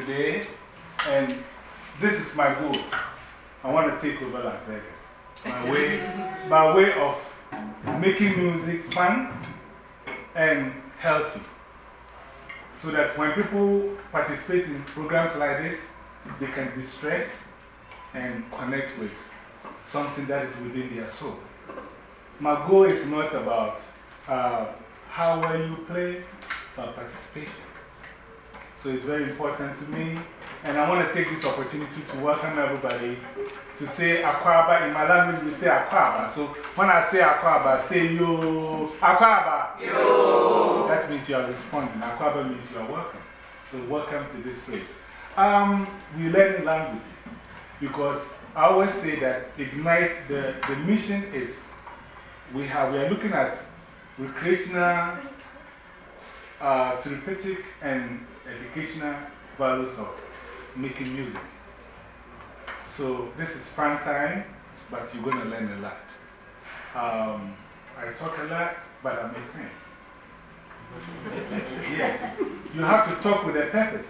Today. And this is my goal. I want to take over Las Vegas. My way, by way of making music fun and healthy. So that when people participate in programs like this, they can distress and connect with something that is within their soul. My goal is not about uh, how well you play, but participation. So it's very important to me. And I want to take this opportunity to welcome everybody to say Akwaba. In my language, we say Akwaba. So when I say Akwaba, say yo. Akwaba. Yo. That means you are responding. Akwaba means you are welcome. So welcome to this place. Um, we learn languages because I always say that Ignite, the, the mission is we, have, we are looking at recreational, uh, therapeutic, and educational values of making music. So this is fun time, but you're going to learn a lot. Um, I talk a lot, but I make sense. yes. You have to talk with a purpose.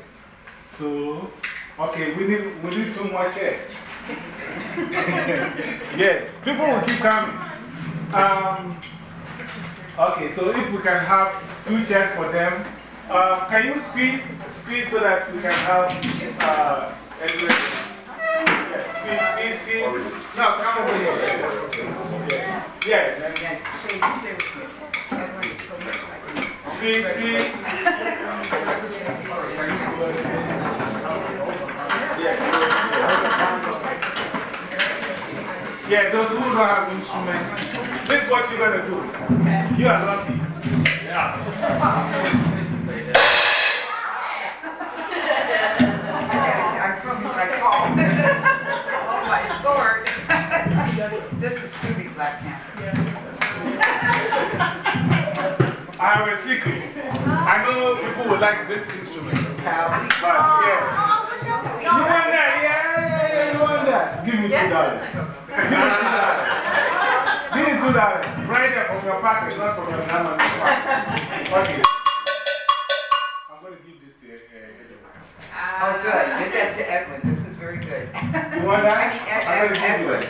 So, okay, we need, we need two more chairs. yes, people will keep coming. Um, okay, so if we can have two chairs for them, uh, can you squeeze, squeeze so that we can have uh, everybody? Yeah, squeeze, squeeze, squeeze. No, come over here. Yeah, yeah. then Yeah, shade, stay with me. Edward is so much like me. Squeeze, squeeze. Yeah, those who don't have instruments, this is what you're going to do. You are lucky. Yeah. Black Panther. I have a secret. I know people would like this instrument. Cowboy. But yeah. Oh, oh, oh, you want that? Yeah, yeah, yeah, you want that? Give me $2. Give me $2. This is me $2. Right there from your pocket, not from your grandma's pocket. Okay. Oh, good. Give that to Edwin. This is very good. You want that? I mean, Ed- I'm going to give you that.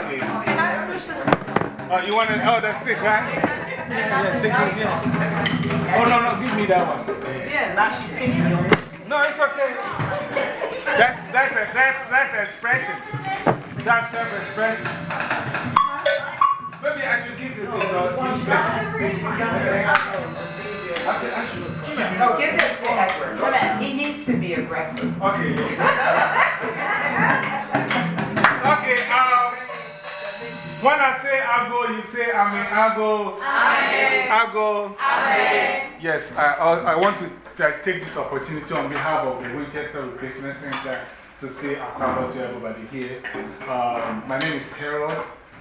Okay. Can I switch this? Oh, you want to, oh, that's stick, right? Yeah, take it, yeah. Oh, no, no, give me that one. Yeah. Now she's thinking you'll No, it's okay. That's, that's, a, that's, that's expression. That's self expression. Maybe I should give you this. Give you- Actually, I should. No, give this to Edward. He needs to be aggressive. Okay. okay, um, when I say I go, you say I mean I go. I go. Yes, I, I, I want to take this opportunity on behalf of the Winchester Recreational Center to say Akwaba to everybody here. Um, my name is Harold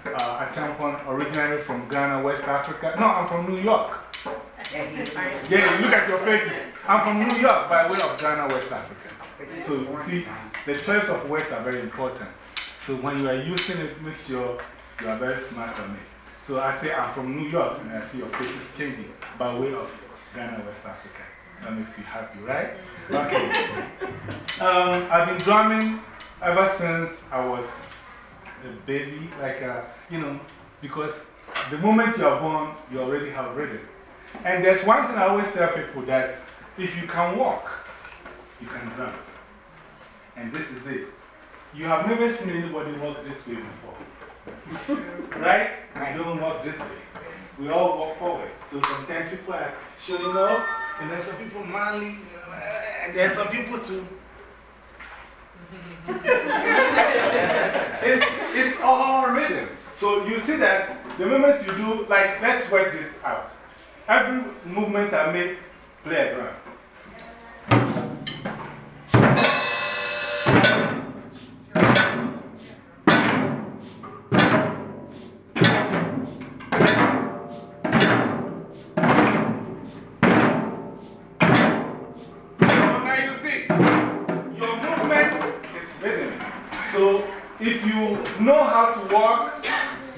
uh, Achampon, originally from Ghana, West Africa. No, I'm from New York. Yeah, look at your faces. I'm from New York by way of Ghana, West Africa. So, see, the choice of words are very important. So, when you are using it, make sure you are very smart on it. So, I say I'm from New York, and I see your faces changing by way of Ghana, West Africa. That makes you happy, right? Okay. Um, I've been drumming ever since I was a baby, like, uh, you know, because the moment you are born, you already have rhythm. And there's one thing I always tell people that if you can walk, you can drum. And this is it. You have never seen anybody walk this way before. right? We don't walk this way. We all walk forward. So sometimes people are showing off, and there's some people manly, and there's some people too. it's, it's all rhythm. So you see that the moment you do, like, let's work this out. Every movement I make, play a drum.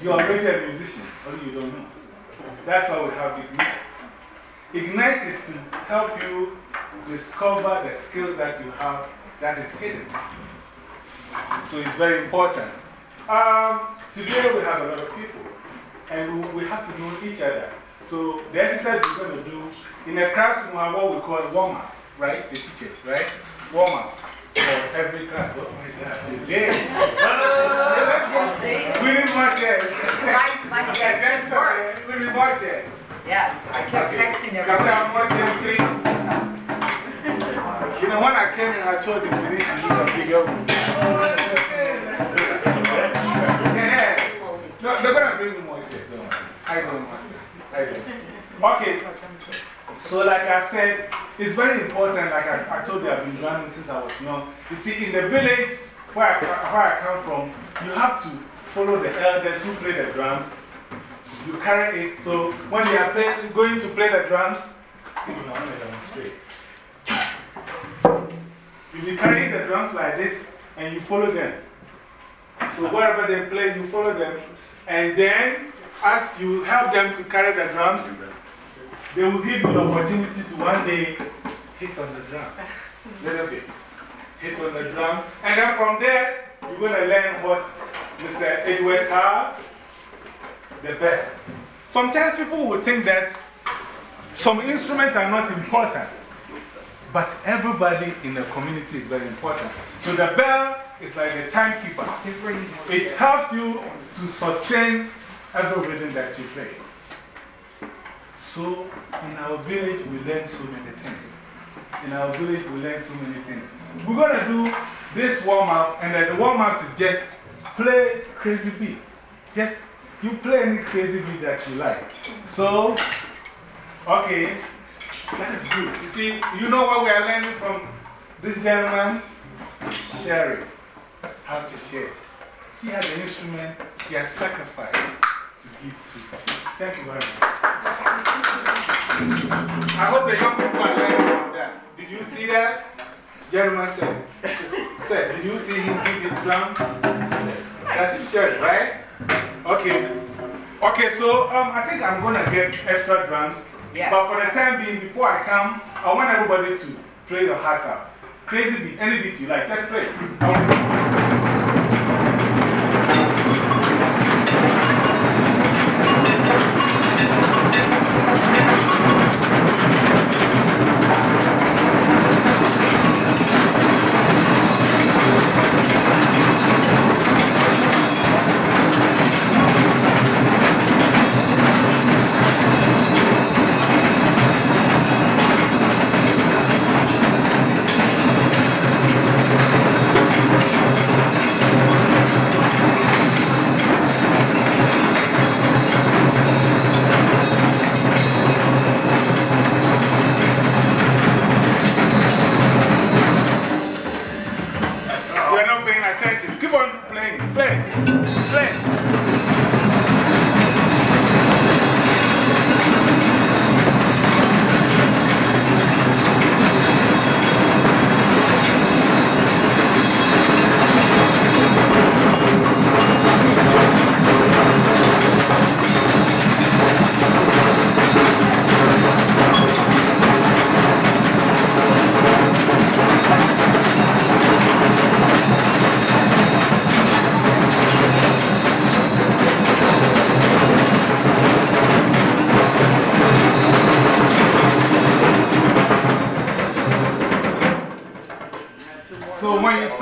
You are already a musician, or you don't know. That's why we have Ignite. Ignite is to help you discover the skills that you have that is hidden. So it's very important. Um, today we have a lot of people, and we, we have to know each other. So the exercise we're going to do in a classroom are what we call warm ups, right? The teachers, right? Warm ups for every class. Oh my God, today. We need more chairs. My, my text work. We need more. Yes, I kept texting Can we have everybody. more chairs, please? You know, when I came in, I told them we need to use a bigger room. Yeah. No, they're going to bring me more chairs, don't worry. I I don't. Okay. So, like I said, it's very important. Like I, I told you, I've been drumming since I was young. You see, in the village where I, where I come from, you have to follow the elders who play the drums. You carry it. So, when you are play, going to play the drums, you know, I'm going demonstrate. You be carrying the drums like this and you follow them. So, wherever they play, you follow them. And then, as you help them to carry the drums, they will give you the opportunity to one day hit on the drum. Ah. Little bit. Hit on the drum. And then from there, you're going to learn what Mr. Edward had, the bell. Sometimes people will think that some instruments are not important, but everybody in the community is very important. So the bell is like a timekeeper. It helps you to sustain every rhythm that you play. So, in our village, we learn so many things. In our village, we learn so many things. We're going to do this warm up, and the warm up is just play crazy beats. Just you play any crazy beat that you like. So, okay, that is good. You see, you know what we are learning from this gentleman? Sharing. How to share. He has an instrument, he has sacrificed to give to. Thank you very much. I hope the young people are learning from that. Did you see that? Gentleman said, said, Did you see him give his drum? Yes. That's his shirt, right? Okay. Okay, so um, I think I'm going to get extra drums. Yes. But for the time being, before I come, I want everybody to play your hearts out. Crazy beat, any beat you like, Let's play.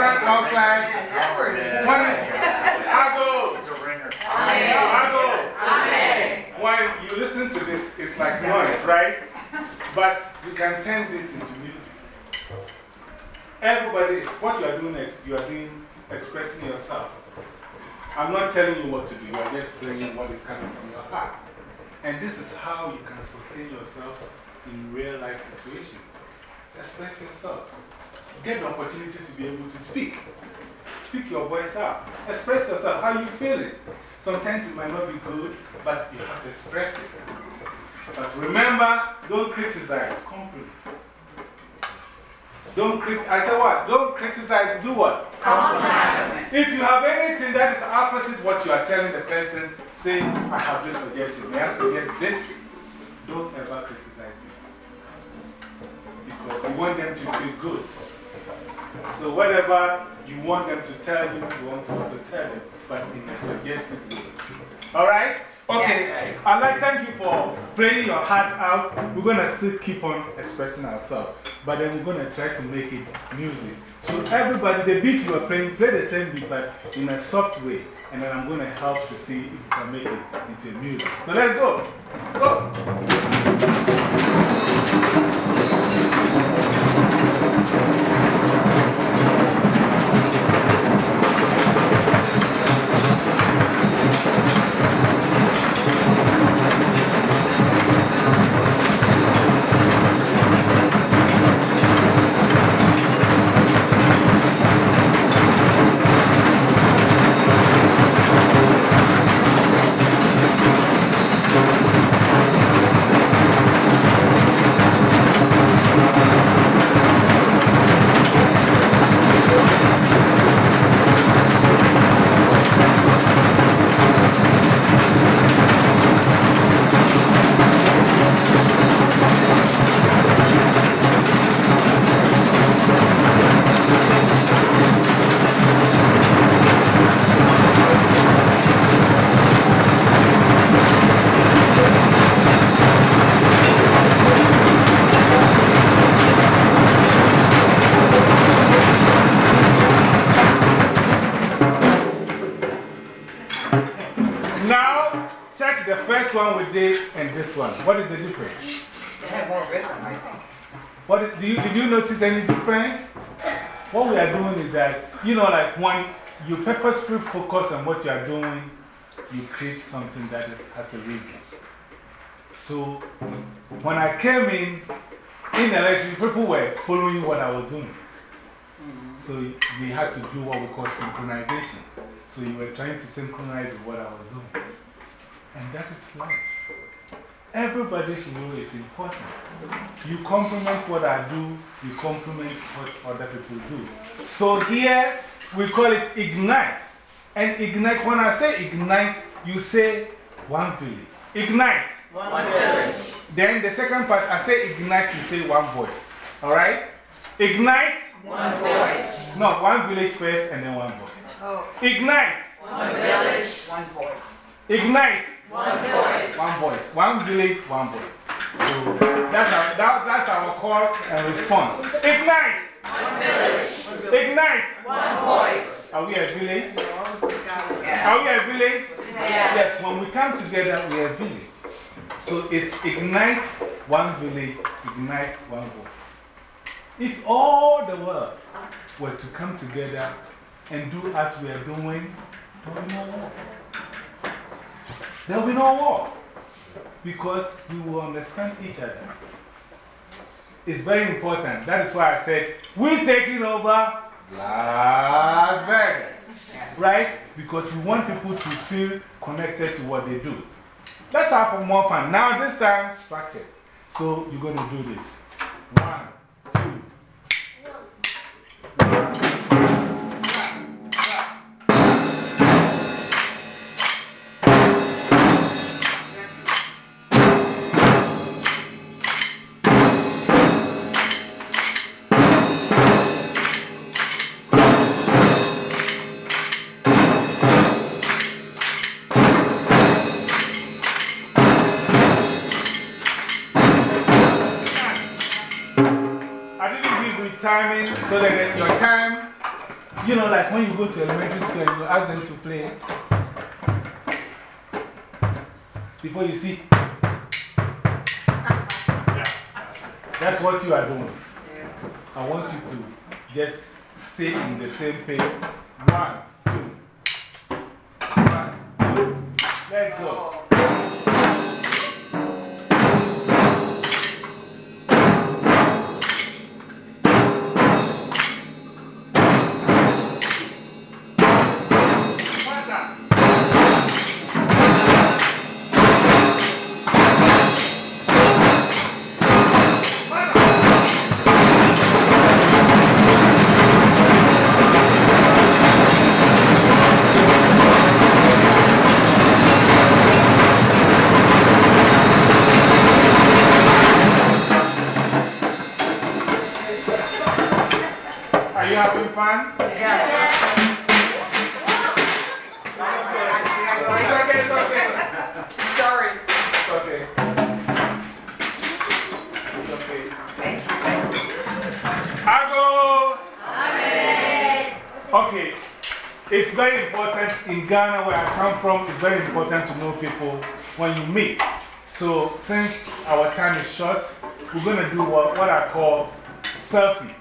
So when you stand outside, when it's, I go, I go. When you listen to this, it's like noise, right? But you can turn this into music. Everybody, is, what you are doing is you are doing, expressing yourself. I'm not telling you what to do, you are just playing what is coming from your heart. And this is how you can sustain yourself in real life situations. Express yourself. Get the opportunity to be able to speak. Speak your voice out. Express yourself. How you feeling? Sometimes it might not be good, but you have to express it. But remember, don't criticize, compliment. Don't crit I said what? Don't criticize, do what? If you have anything that is opposite what you are telling the person, say, I have this suggestion. May I suggest this? Don't ever criticize me. Because you want them to feel good. So, whatever you want them to tell you, you want to also tell them, but in a suggestive way. All right? Okay. I'd like thank you for playing your hearts out. We're going to still keep on expressing ourselves, but then we're going to try to make it music. So, everybody, the beat you are playing, play the same beat, but in a soft way. And then I'm going to help to see if we can make it into music. So, let's go. Go. One we did and this one. What is the difference? They have more rhythm, I think. What, did- do you, did you notice any difference? What we are doing is that, you know, like when you purposefully focus on what you are doing, you create something that is, has a reason. So, when I came in, in the election, people were following what I was doing. Mm-hmm. So, we had to do what we call synchronization. So, you were trying to synchronize with what I was doing. And that is life. Everybody's role is important. You compliment what I do, you compliment what other people do. So here we call it ignite. And ignite, when I say ignite, you say one village. Ignite. One village. Then the second part, I say ignite, you say one voice. Alright? Ignite. One voice. No, one village first and then one voice. Oh, Ignite. One village. one voice. Ignite. One voice. One voice. One village, one voice. So that's our, that, that's our call and response. Ignite. One village. Ignite. One voice. Are we a village? Yeah. Are we a village? Yeah. Yes, when we come together, we are a village. So it's ignite one village, ignite one voice. If all the world were to come together and do as we are doing, there will be no war. There will be no war. Because we will understand each other. It's very important. That is why I said, we're taking over Las Vegas. Right? Because we want people to feel connected to what they do. Let's have more fun. Now, this time, structured. So, you're going to do this. One, two. Timing so that your time, you know, like when you go to elementary school and you ask them to play, before you see, that's what you are doing. I want you to just stay in the same pace. One, two. Let's go. Ghana, where I come from, it's very important to know people when you meet. So, since our time is short, we're going to do what, what I call selfie.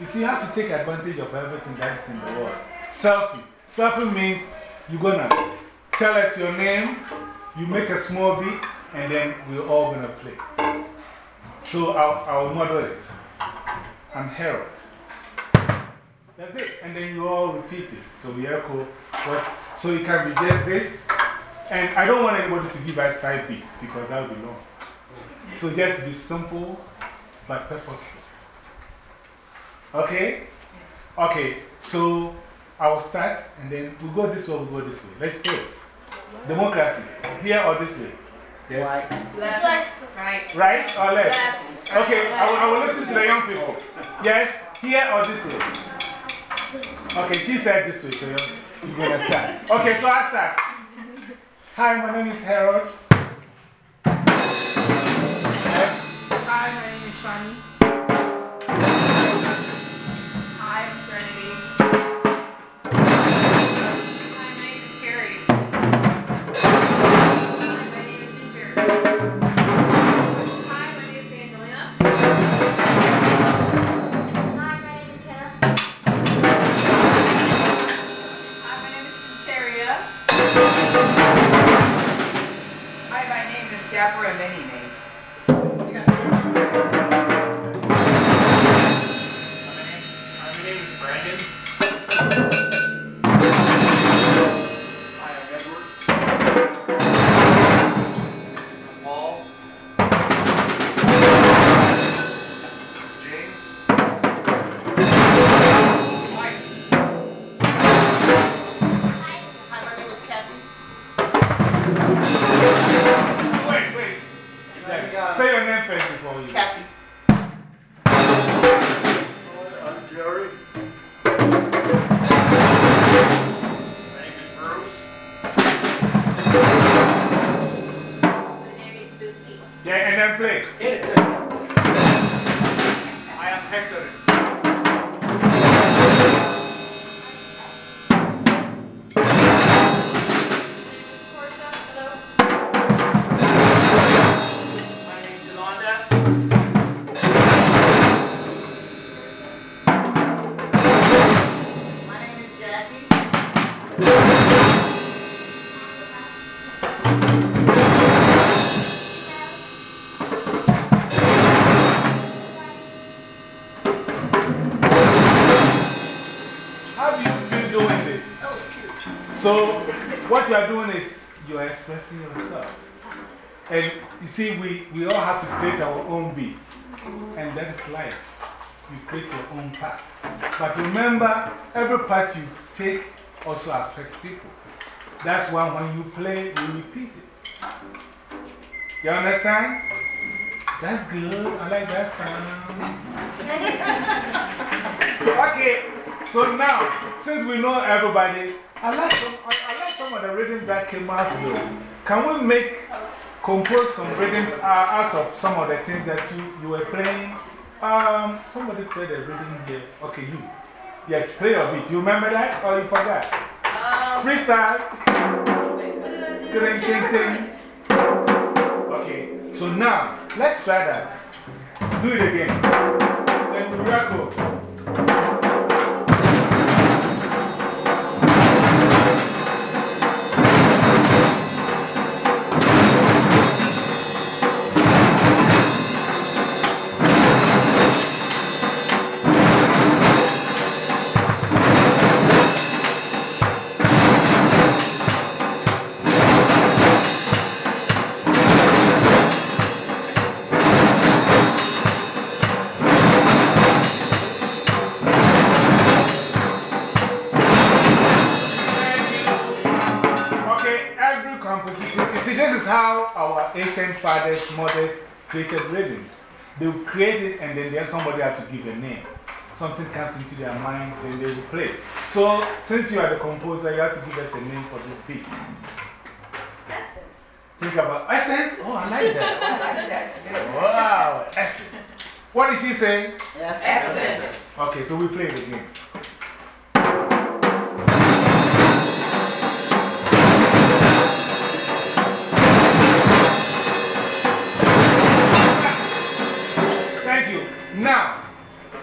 You see, you have to take advantage of everything that's in the world. Selfie. Selfie means you're going to tell us your name, you make a small beat, and then we're all going to play. So, I'll, I'll model it. I'm Harold. That's it. And then you all repeat it. So we echo what. So it can be just this. And I don't want anybody to give us five beats because that would be long. So just be simple but purposeful. Okay? Okay. So I will start and then we go this way, we go this way. Let's do it. Democracy. Here or this way? Yes. Left. Right. Right or left? Left. Okay, I will, I will listen to the young people. Yes? Here or this way? Okay, she said this way, so you're, going to start. Okay, so I start. Hi, my name is Harold. Yes? Hi, my name is Shani. Deborah, many can play. I And you see, we, we all have to create our own beat. And that is life. You create your own path. But remember, every path you take also affects people. That's why when you play, you repeat it. You understand? That's good. I like that sound. okay, so now, since we know everybody, I like some, I, I like some of the rhythms that came out though. Can we make, compose some rhythms uh, out of some of the things that you, you were playing? Um, somebody play the rhythm here. Okay, you. Yes, play a beat. You remember that or you forgot? Um, Freestyle. wait, what did I do? Ding, ding, ding. Okay, so now let's try that. Do it again. Then we record. Our ancient fathers, mothers created rhythms. They will create it and then, then somebody had to give a name. Something comes into their mind, then they will play. So, since you are the composer, you have to give us a name for this beat. Essence. Think about essence. Oh, I like that. I like that wow, essence. What is did she say? Essence. Okay, so we play it again.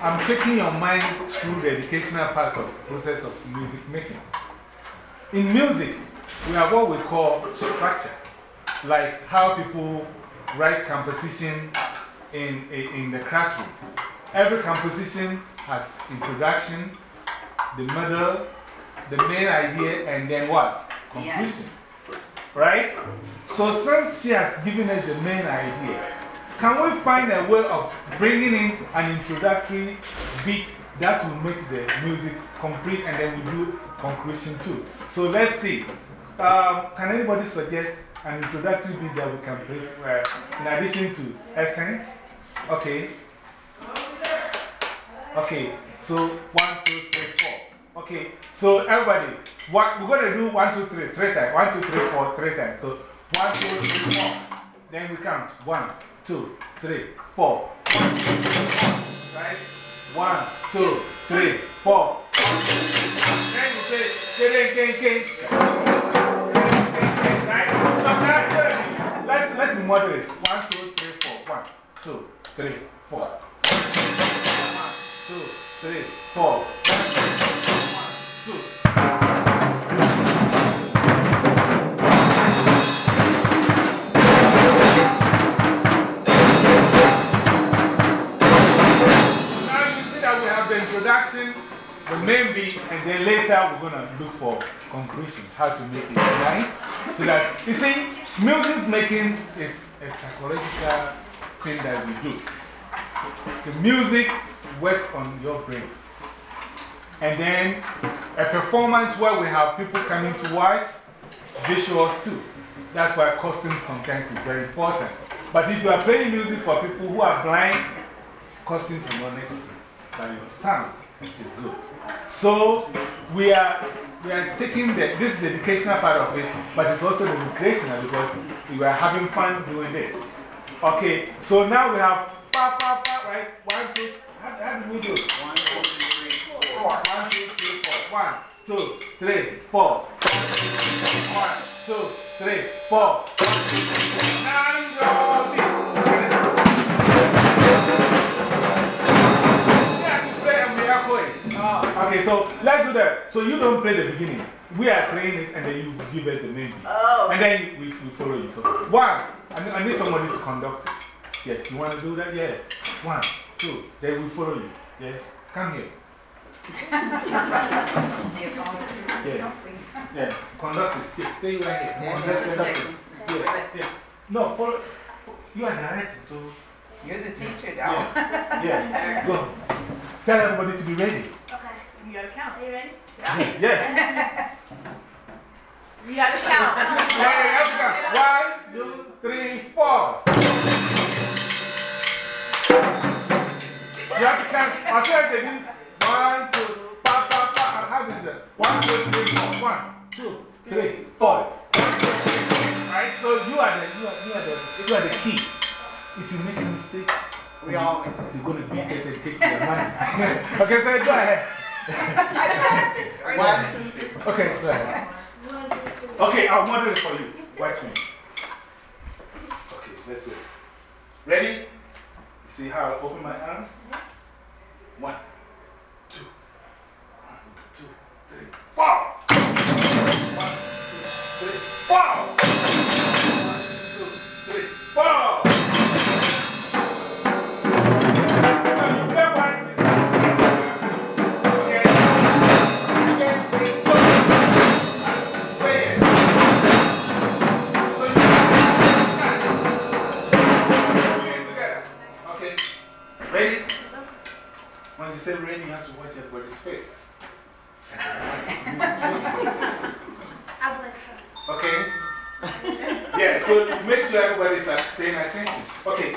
I'm taking your mind through the educational part of the process of music making. In music, we have what we call structure, like how people write composition in, in, in the classroom. Every composition has introduction, the middle, the main idea, and then what? Conclusion. Right? So, since she has given us the main idea, can we find a way of bringing in an introductory beat that will make the music complete and then we do conclusion too? So, let's see. Um, can anybody suggest an introductory beat that we can play uh, in addition to Essence? Okay. Okay, so one, two, three, four. Okay, so everybody, what, we're going to do one, two, three, three times. One, two, three, four, three times. So one, two, three, four. Then we count. One, two, three, four. One, two, three, four. Right? One, two, three, four. Then you say, gang, gang, gang. Right? So let's, let's moderate. One, two, three, four. One, two, three, four. One, two, three, four. Main beat, and then later we're going to look for conclusion, how to make it nice. So that, you see, music making is a psychological thing that we do. The music works on your brains. And then a performance where we have people coming to watch, visuals too. That's why costume sometimes is very important. But if you are playing music for people who are blind, costumes are not necessary. But your sound is good. So we are, we are taking the, this is the educational part of it, but it's also the recreational because we are having fun doing this. Okay, so now we have pa, pa, pa, right? One, two, how, how do we do it? One, two, three, four. One, two, three, four. One, two, three, four. One, two, three, four. Okay, so let's do that. So you don't play the beginning. We are playing it and then you give us the name. Oh. And then we, we follow you. So, one, I need, I need somebody to conduct it. Yes, you want to do that? Yeah. One, two, then we follow you. Yes, come here. Yeah. Yeah, conduct it. Stay, stay right here. Come conduct it. Yeah, yeah. No, follow. You are directing, so. You're the teacher Yeah. now. Yeah, go. Tell everybody to be ready. You gotta count. Are you ready? Yes. You gotta count. Yeah, yeah, let's go. One, two, three, four. You have to count. I'll tell you again. One, two, pa, pa, pa. How do you do that? One, two, three, four. One, two, three, four. One, two, three, four. Right? So you are the, you are, you are the, you are the key. If you make a mistake, We all. you're going to beat us and take your money. okay, so go ahead. One, two, three. Okay, go ahead. Okay, I'll model it for you. Watch me. Okay, let's go. Ready? See how I open my arms? One, two, one, two, three, four. One, two, three, four. One, two, three, four. Say ready, you have to watch everybody's face. Okay? Yeah, so make sure everybody's paying attention. Okay,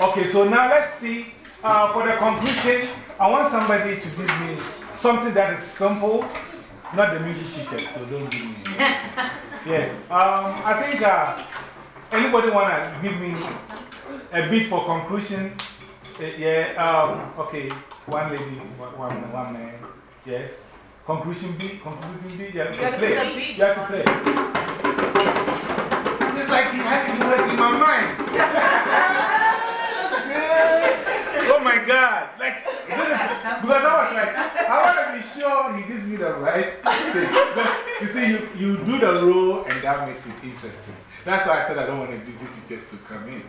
Okay, so now let's see. Uh, for the conclusion, I want somebody to give me something that is simple, not the music teacher, so don't give me. yes, um, I think uh, anybody want to give me a beat for conclusion? Uh, yeah, um, okay, one lady, one, one, one man, yes. Conclusion beat, conclusion beat, you have to play. put the beat You have to play. It's like he had it was in my mind. oh my God. Like, because I was like, I want to be sure he gives me the right thing. But you see, you, you do the role and that makes it interesting. That's why I said I don't want the music teachers to come in.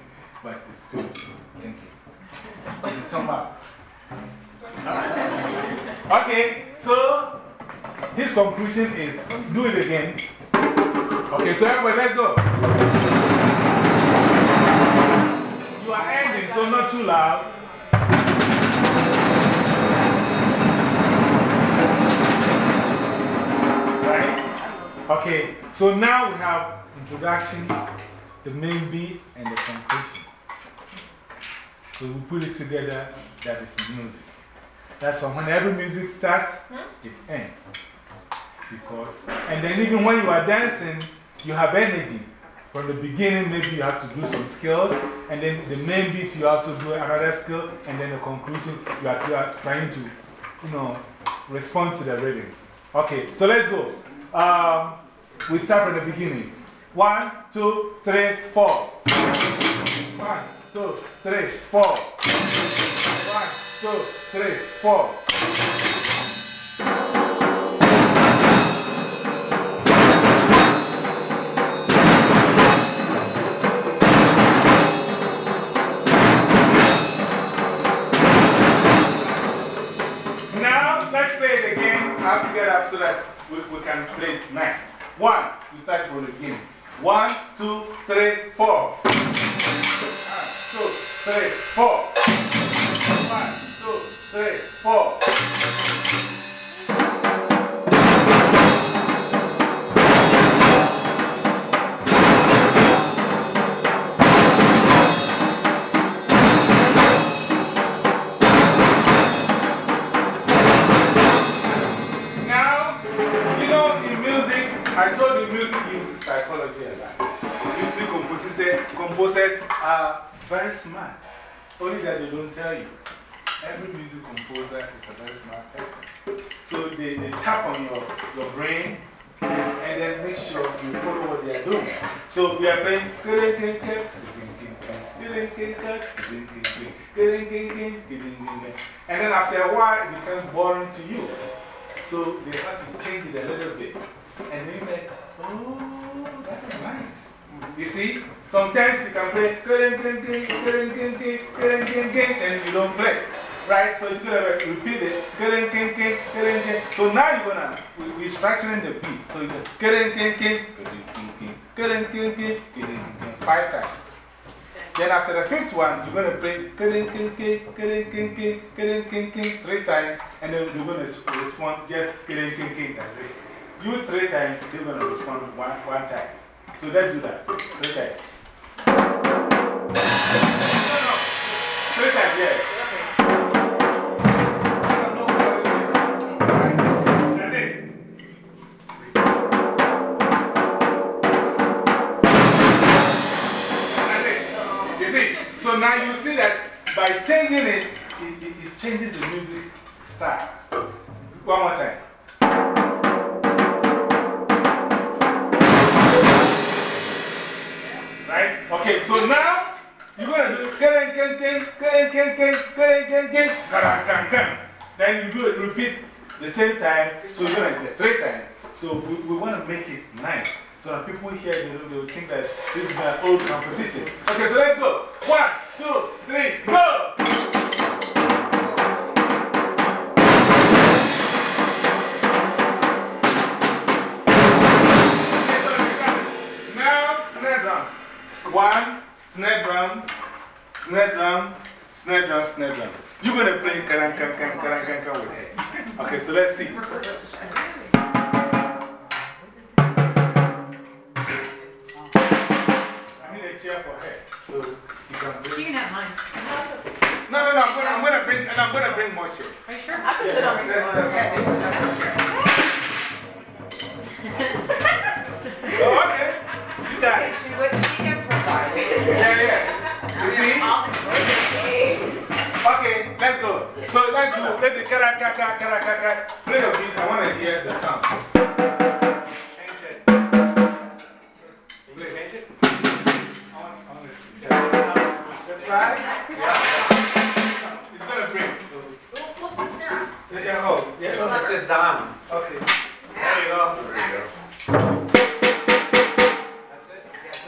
But it's good. Thank you. Come up. Okay, so his conclusion is do it again. Okay, so everybody, let's go. You are ending, so not too loud. Right? Okay, so now we have introduction, the main beat, and the conclusion. So we put it together, that is music. That's why when every music starts, hmm? it ends. Because, and then even when you are dancing, you have energy. from the beginning, maybe you have to do some skills, and then the main beat, you have to do another skill, and then the conclusion, you are, you are trying to, you know, respond to the rhythms. Okay, so let's go. Um, we start from the beginning. One, two, three, four. One, two, three, four. One, two, three, four. We, we can play it next. One, we start from the beginning. One, two, three, four. One, two, three, four. One, two, three, four. Playing. And then after a while, it becomes boring to you. So they have to change it a little bit. And then like, oh, that's nice. You see, sometimes you can play, and you don't play. Right? So you're going to repeat it. So now you're going to, we're structuring the beat. So you're five times. Then after the fifth one, you're going to play three times, and then you're going to respond just that's it. You three times, they're going to respond one, one time. So let's do that. Three times. Three times, yeah. Now you see that by changing it, it, it, it changes the music style. One more time. Right? Okay, so now you're going to do keren ken ken, keren ken ken, keren ken ken, karan kan. Then you do it, repeat the same time. So you're going to do it three times. So we, we want to make it nice. So people here, they, will- will think that this is an old composition. Okay, so let's go. One, two, three, go! Now, snare drums. One, snare drum, snare drum, snare drum, snare drum. You're going to play karan with her. Okay, so let's see. Chair for her. So she can You bring. can have mine. No, no, no, I'm going to I'm gonna bring, and I'm going to bring more chairs. Are you sure? I can sit on the chair. Oh, okay. You got it. She, what she improvised. Yeah, yeah. You see? Okay, let's go. So let's do, let's do kara kaka kara kaka. Play the beat, I want to hear the sound. This? Yeah. It's going to break. So, We'll flip this now. yeah, oh, yeah. This is done. Okay. There you go. There you go. That's it?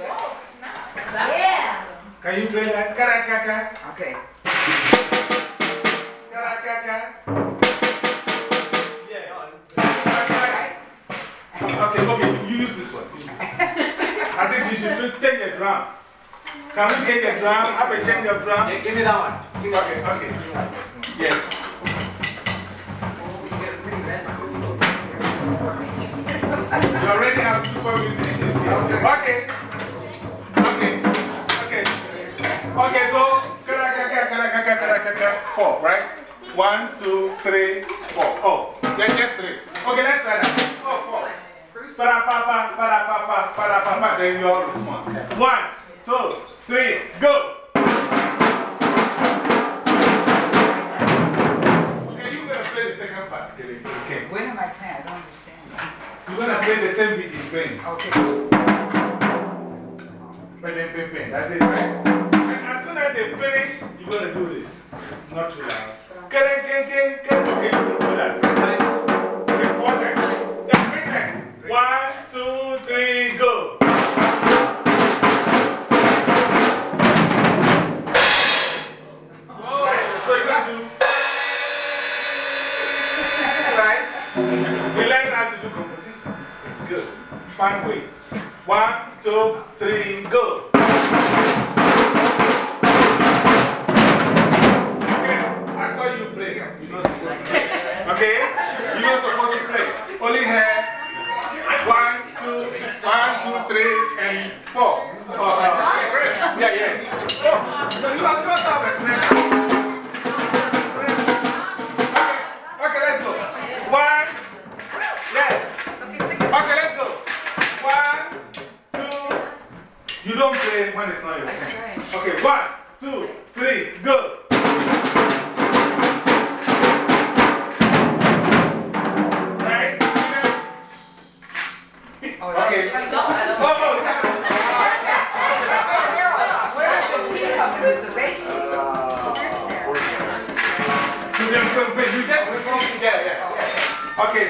Oh, snaps. That's Yeah. awesome. Can you play that? Kara kaka Okay. kara kaka. Yeah. Okay, okay, you use this one. Use this one. I think she should change the drum. Can we change the drum? Have a change of drum? Yeah, give me that one. Give okay, okay. Yes. You already have super musicians here. Okay. Okay. Okay. Okay, so four, right? One, two, three, four. Oh, yeah, just three. Okay, let's try that. Oh, four. Para papa, para papa, para papa. Then you all respond. One two, three, go! Okay, you're gonna play the second part. Kelly. Okay. When am I playing? I don't understand. You're gonna play the same beat he's playing. Okay. But then, bang, bang. That's it, right? And as soon as they finish, you're gonna do this. Not too loud. Kelly, Kelly, Kelly, Kelly, Kelly, Kelly. Okay, you do that. Three times. Three times. One, two, three, go. do composition. It's good. Find way. One, two, three, go. Okay, I saw you play. You're not supposed to play. Okay? You're not supposed to play. Only have One, two, one, two, three, and four. Oh, uh, yeah, yeah. Oh, you are supposed to have a snack. You don't play when it's not your turn. Okay, one, two, three, go. Right? Okay. Oh, you just yeah. Okay,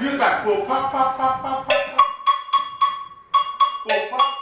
Use that. Go pop, pop, pop, pop, pop. Go pop.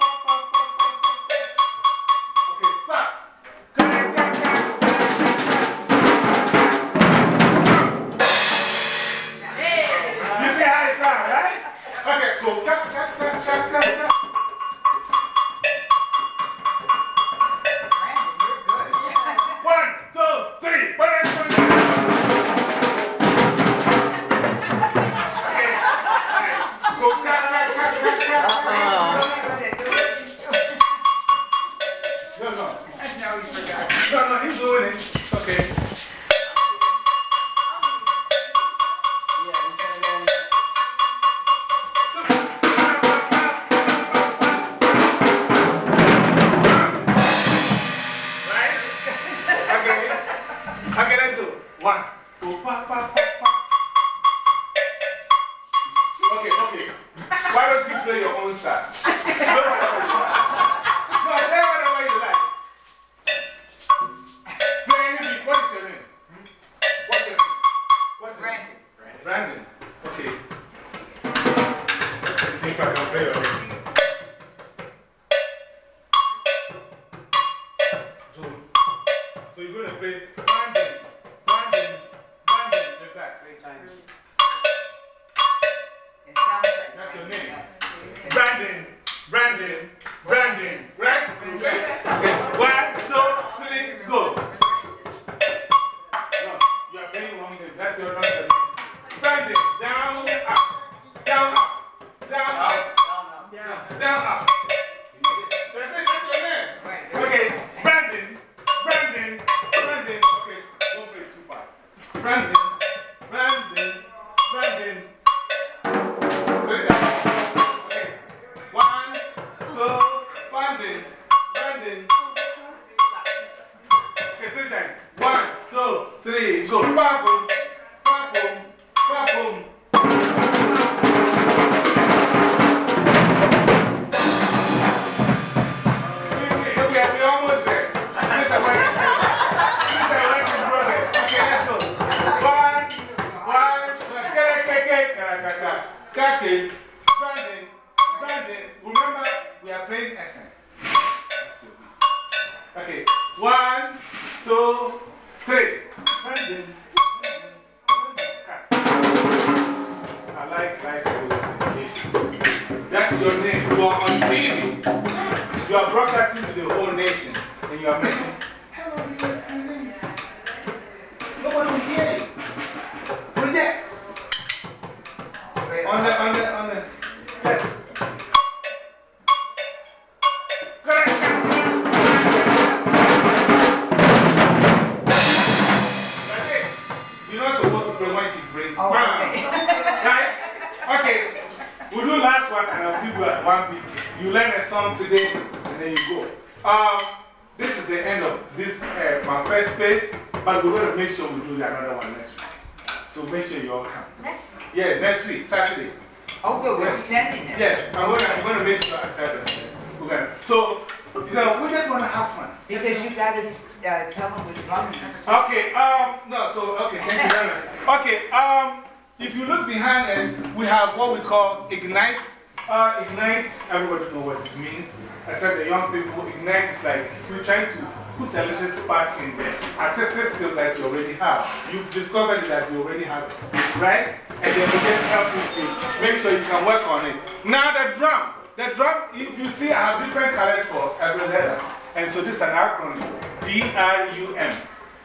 Have. You've discovered that you already have it, right? And then we just help you to make sure you can work on it. Now, the drum. The drum, if you see, I have different colors for every letter. And so this is an acronym D R U M.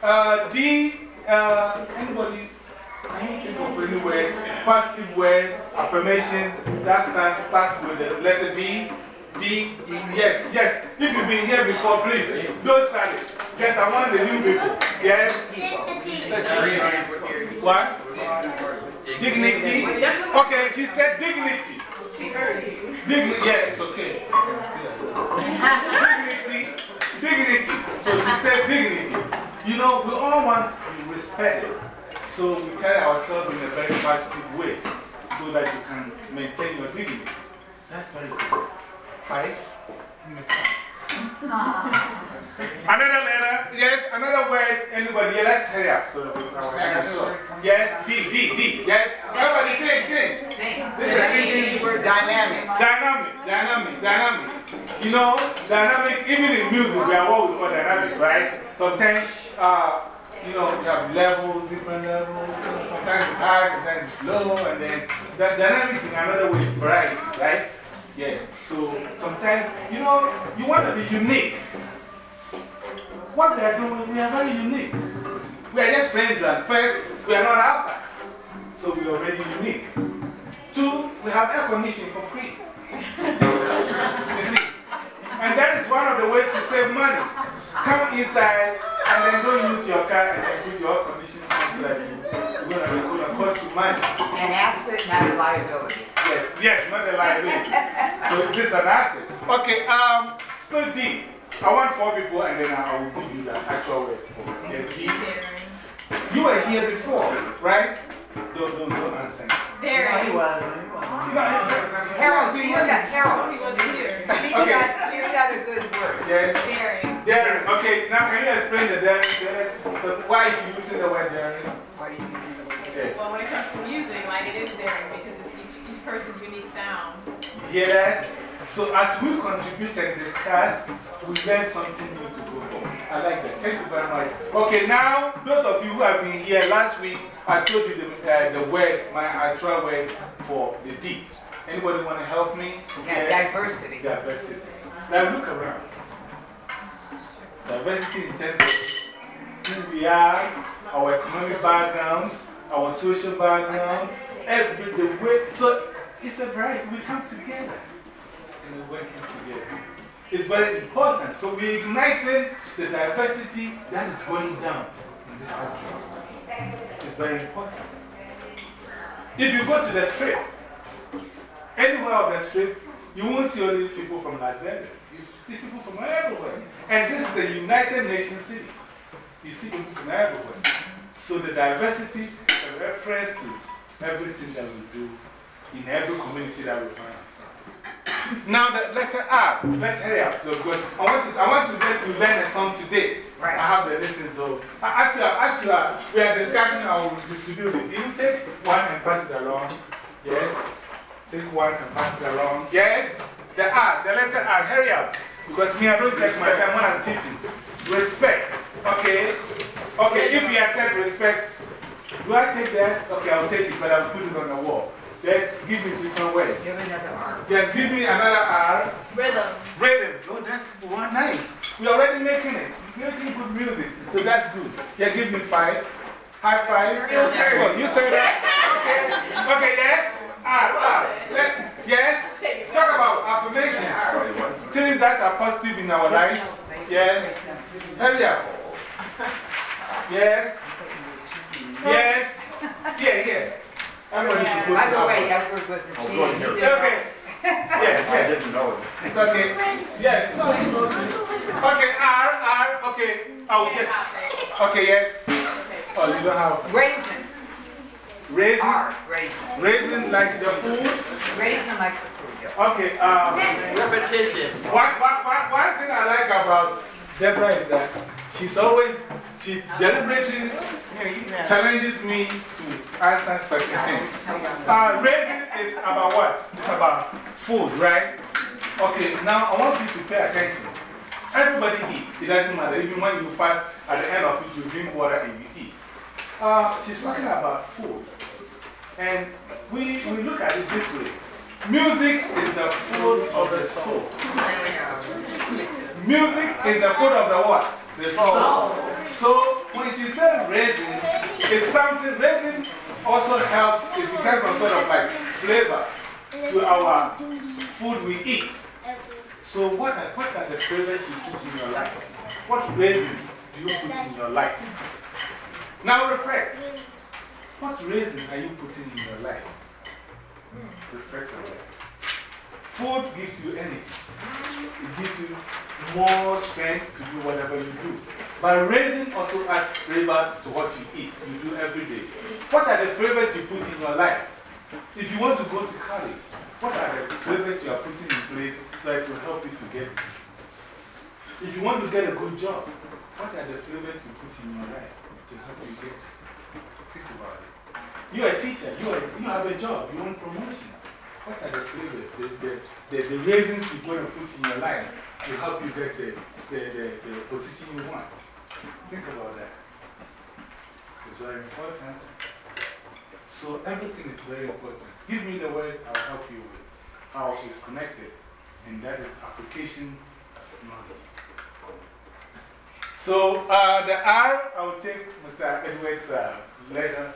Uh, D, uh, anybody, can any positive word, affirmations that starts with the letter D? D, yes, yes. If you've been here before, please don't it. Yes, I want the new people. Yes. What? Dignity. Okay, she said dignity. She heard you. Dignity, it's okay. Dignity, dignity. So she said dignity. You know, we all want to be respected. So we carry ourselves in a very positive way so that you can maintain your dignity. That's very good. Five. Another letter, yes, another word, anybody, yeah, let's hurry up. So that we can Yes, D, D, D, yes. Everybody, think, think. This is thinking. Dynamic. Dynamic, dynamic, dynamic. You know, dynamic, even in music, we have what we call dynamic, right? Sometimes, uh, you know, you have levels, different levels. Sometimes it's high, sometimes it's low, and then the dynamic in another way is variety, right? Yeah. So sometimes, you know, you want to be unique. What we are doing, we are very unique. We are just playing drums. First, we are not outside. So we are already unique. Two, we have air conditioning for free. you see? And that is one of the ways to save money. Come inside and then don't use your car and then put your air conditioning on so that you, you're going to cost you money. An asset, not a liability. Yes, yes, not a liability. so this is an asset. Okay, um, still D. I want four people and then I will give you the actual word for D. You were here before, right? Don't, don't, don't answer. Daring. No, Harold, she's got, Harold. He wasn't here. She's got, she's got a good word. Yes. Daring. Daring. okay, now can you explain the daring? Yes. So why are you using the word daring? Why are you using the word? Yes. Well, when it comes to music, like it is daring because it's each, each person's unique sound. You hear that? So as we contribute and discuss, we learn something new to go home. I like that. Thank you very much. Okay, now, those of you who have been here last week, I told you the, uh, the word, my actual word for the D. Anybody want to help me? Yeah, diversity. Diversity. Now look around. Diversity in terms of who we are, our economic backgrounds, our social backgrounds, every the way. So it's a bright, we come together and we're working together. It's very important. So we ignited the diversity that is going down in this country. It's very important. If you go to the strip, anywhere on the strip, you won't see only people from Las Vegas. You see people from everywhere. And this is a United Nations city. You see people from everywhere. So the diversity is a reference to everything that we do in every community that we find. Now, the letter R, let's hurry up. So. I, want to, I want to get to learn a song today. Right. I have the listen. So, as you are, as you are, we are discussing, I will distribute it. You take one and pass it along. Yes. Take one and pass it along. Yes. The R, the letter R, hurry up. Because me, I don't take my time when I'm teaching. Respect. Okay. Okay, if you accept respect, do I take that? Okay, I'll take it, but I'll put it on the wall. Just give me different words. Give another R. Just give me another R. Rhythm. Rhythm. Oh, that's one nice. We're already making it. Making good music. So that's good. Yeah, give me five. High five. Your turn. Oh, you say that? Okay. Okay, yes. R, R. Let's, yes. Talk about affirmation. Things that are positive in our lives. Yes. Hurry up. Yes. Yes. Yeah, yeah. Everybody should By the way, Edward was a Oh, cheat. good, here. Okay. Yeah, I yeah. didn't know it. It's okay. Yeah, no, he knows it. Okay, R, R, okay. I'll get. Okay, yes. Oh, you don't have. Raisin. Raisin. R. Raisin. Raisin like the food. Raisin like the food. yeah. Okay, um, Repetition. one, one, one, one thing I like about Deborah is that she's always, she deliberately challenges me to answer certain things. raising is about what? It's about food, right? Okay, now I want you to pay attention. Everybody eats. It doesn't matter. Even when you fast, at the end of it, you drink water and you eat. Uh, she's talking about food. And we, we look at it this way music is the food of the soul. Music is the food of the what? The soul. So when she said raisin, it's something, raisin also helps, it becomes some sort of like flavor to our food we eat. So what are, what are the flavors you put in your life? What raisin do you put in your life? Now reflect. What raisin are you putting in your life? Reflect on that. Food gives you energy. It gives you more strength to do whatever you do. But raising also adds flavor to what you eat, you do every day. What are the flavors you put in your life? If you want to go to college, what are the flavors you are putting in place so it will help you to get If you want to get a good job, what are the flavors you put in your life to help you get Think about it. You're a teacher, you, are, you have a job, you want promotion. What are the flavors, the, the, the, the you're going to put in your life to help you get the, the, the, the position you want? Think about that. It's very important. So everything is very important. Give me the word, I'll help you with how it's connected. And that is application knowledge. So uh, the R, I will take Mr. Edwards' uh, letter.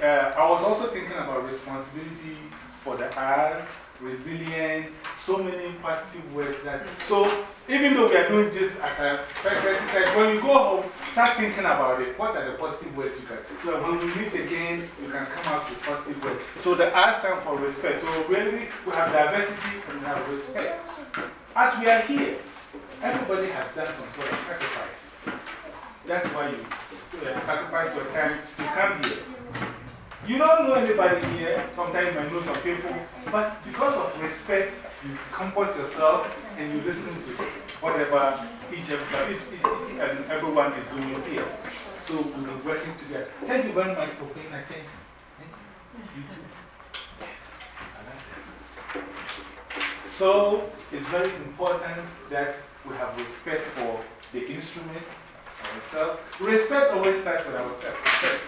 Uh, I was also thinking about responsibility for the R, resilient, so many positive words that. So even though we are doing this as a first exercise, when you go home, start thinking about it. What are the positive words you can? So when we meet again, you can come up with positive words. So the R stands for respect. So really, we have diversity and we have respect. As we are here, everybody has done some sort of sacrifice. That's why you sacrifice your time to come here. You don't know anybody here, sometimes might know some people, but because of respect, you comport yourself and you listen to whatever each, each, each and everyone is doing here. So we're working together. Thank you very much for paying attention. Thank you. You too. Yes, I like that. So it's very important that we have respect for the instrument, ourselves. Respect always starts with ourselves.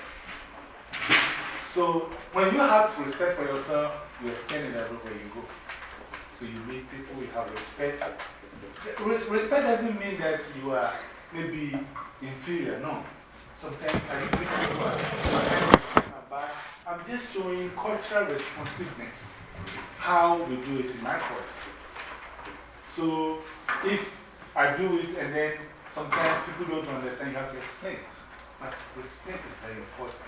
So when you have respect for yourself, you extend it everywhere you go. So you meet people, you have respect. Respect doesn't mean that you are maybe inferior, no. Sometimes I think people are. I'm just showing cultural responsiveness, how we do it in my culture. So if I do it and then sometimes people don't understand, you have to explain. But respect is very important.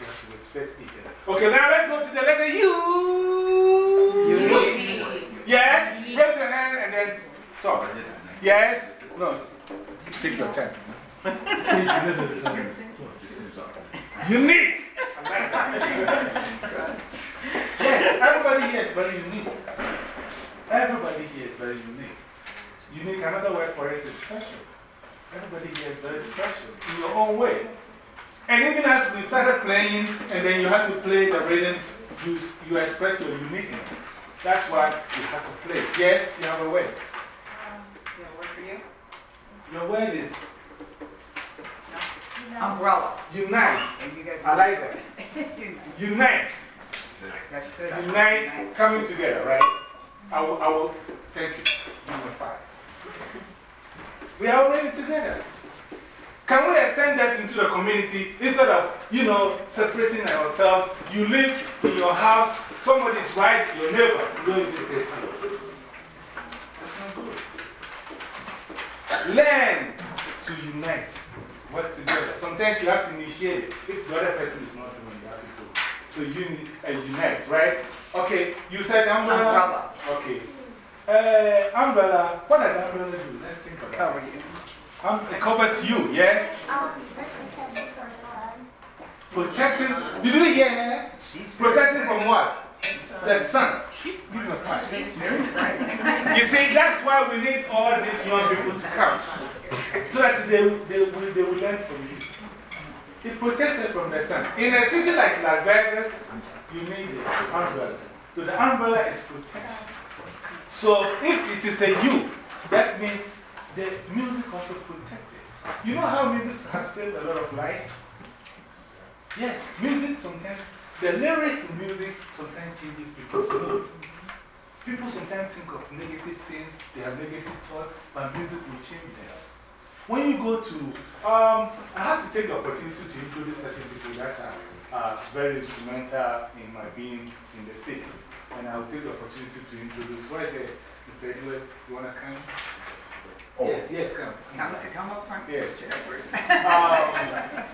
Respect each other. Okay, now let's go to the letter U. Unity. Yes, raise your hand and then talk. Yes, no, take your time. Unique. Yes, everybody here is very unique. Everybody here is very unique. Unique, another word for it is special. Everybody here is very special in your own way. And even as we started playing, and then you had to play the rhythms, you, you express your uniqueness. That's why you have to play. Yes, you have a way. Yeah, work for you? Your word is Umbrella. unite. And you guys I like that. that. Unite. That's good. unite, coming together, right? I will, I will, thank you. Number five. We are already together. Can we extend that into the community instead of, you know, separating ourselves? You live in your house, somebody is right, your neighbor, you don't even say hello. That's not good. Learn to unite, work together. Sometimes you have to initiate it. If the other person is not doing it, you have to it. So you uh, unite, right? Okay, you said umbrella. Umbrella. Okay. Uh, umbrella, what does umbrella do? Let's think about it. You. Um, it covers you, yes? Um, protecting for sun. Protecting, did you hear her? Protecting from what? The sun. Give me a smile. You see, that's why we need all these young people to come. So that they, they, will, they will learn from you. It protects them from the sun. In a city like Las Vegas, you need the umbrella. So the umbrella is protection. So if it is a you, that means the music also protects us. You know how music has saved a lot of lives? Yes, music sometimes, the lyrics in music sometimes changes people's mood. People sometimes think of negative things, they have negative thoughts, but music will change them. When you go to, um, I have to take the opportunity to introduce certain people that are uh, very instrumental in my being in the city. And I'll take the opportunity to introduce, where is it? Mr. Edward, you want to come? Yes, yes, come. Come, come up front. Yes. Um,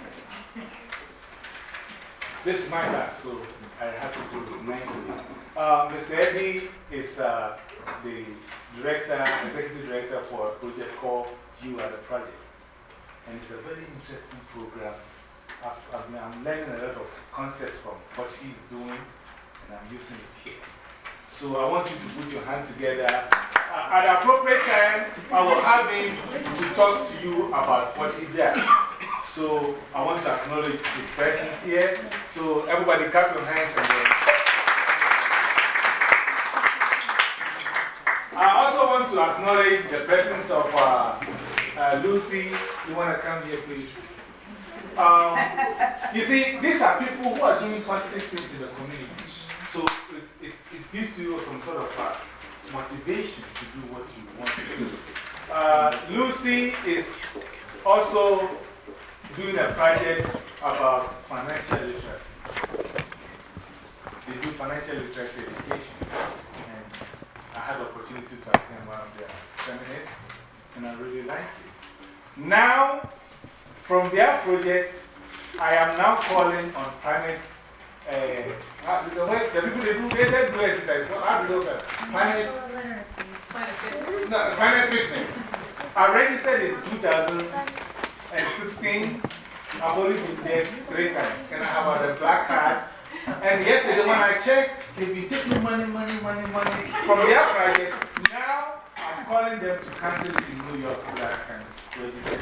this is my bag, so I have to do it nicely. Um, Mr. Eddie is uh, the director, executive director for a project called You Are the Project. And it's a very interesting program. I've, I've, I'm learning a lot of concepts from what he's doing, and I'm using it. So I want you to put your hand together. At appropriate time, I will have him to talk to you about what he does. So I want to acknowledge his presence here. So everybody clap your hands and then. I also want to acknowledge the presence of uh, uh, Lucy. You want to come here, please? Um, you see, these are people who are doing positive things in the community. So gives you some sort of uh, motivation to do what you want to do. Uh, Lucy is also doing a project about financial literacy. They do financial literacy education. And I had the opportunity to attend one of their seminars, and I really liked it. Now, from their project, I am now calling on Planet. Uh, the, the people they do, they, they do exercise. How do you know? Planet. Planet Fitness. No, Planet Fitness. I registered in 2016. I've only been there three times. Can I have a black card? And yesterday, when I checked, they've been taking money, money, money, money from their project. Now, I'm calling them to cancel it in New York so that I can register.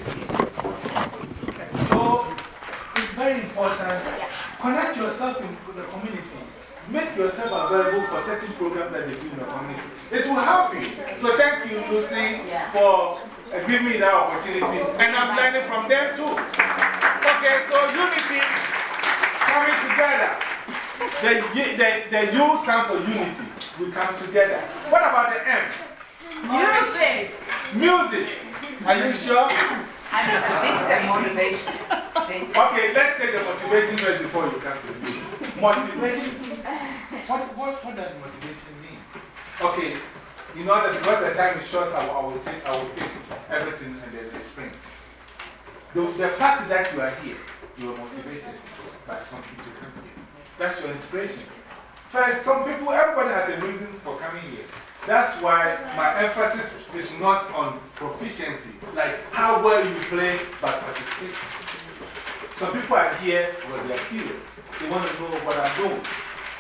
So, very important. Connect yourself in the community. Make yourself available for certain programs that they do in the community. It will help you. So, thank you, Lucy, for uh, giving me that opportunity. And I'm learning from them too. Okay, so unity coming together. The, the, the U stand for unity. We come together. What about the M? Music. Music. Are you sure? I mean, she said motivation. Okay, let's take the motivation first before you come to me. Motivation. What, what, what does motivation mean? Okay, you know that because the time is short, I will, I will, take, I will take everything and then explain. The, the fact that you are here, you are motivated by something to come here. That's your inspiration. First, some people, everybody has a reason for coming here. That's why my emphasis is not on proficiency, like how well you play, but participation. Some people are here because they are curious. They want to know what I'm doing.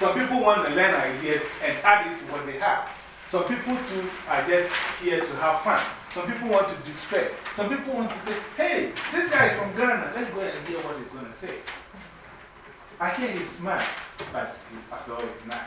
Some people want to learn ideas and add it to what they have. Some people too are just here to have fun. Some people want to distress. Some people want to say, hey, this guy is from Ghana. Let's go and hear what he's going to say. I hear he's smart, but he's, after all, he's not.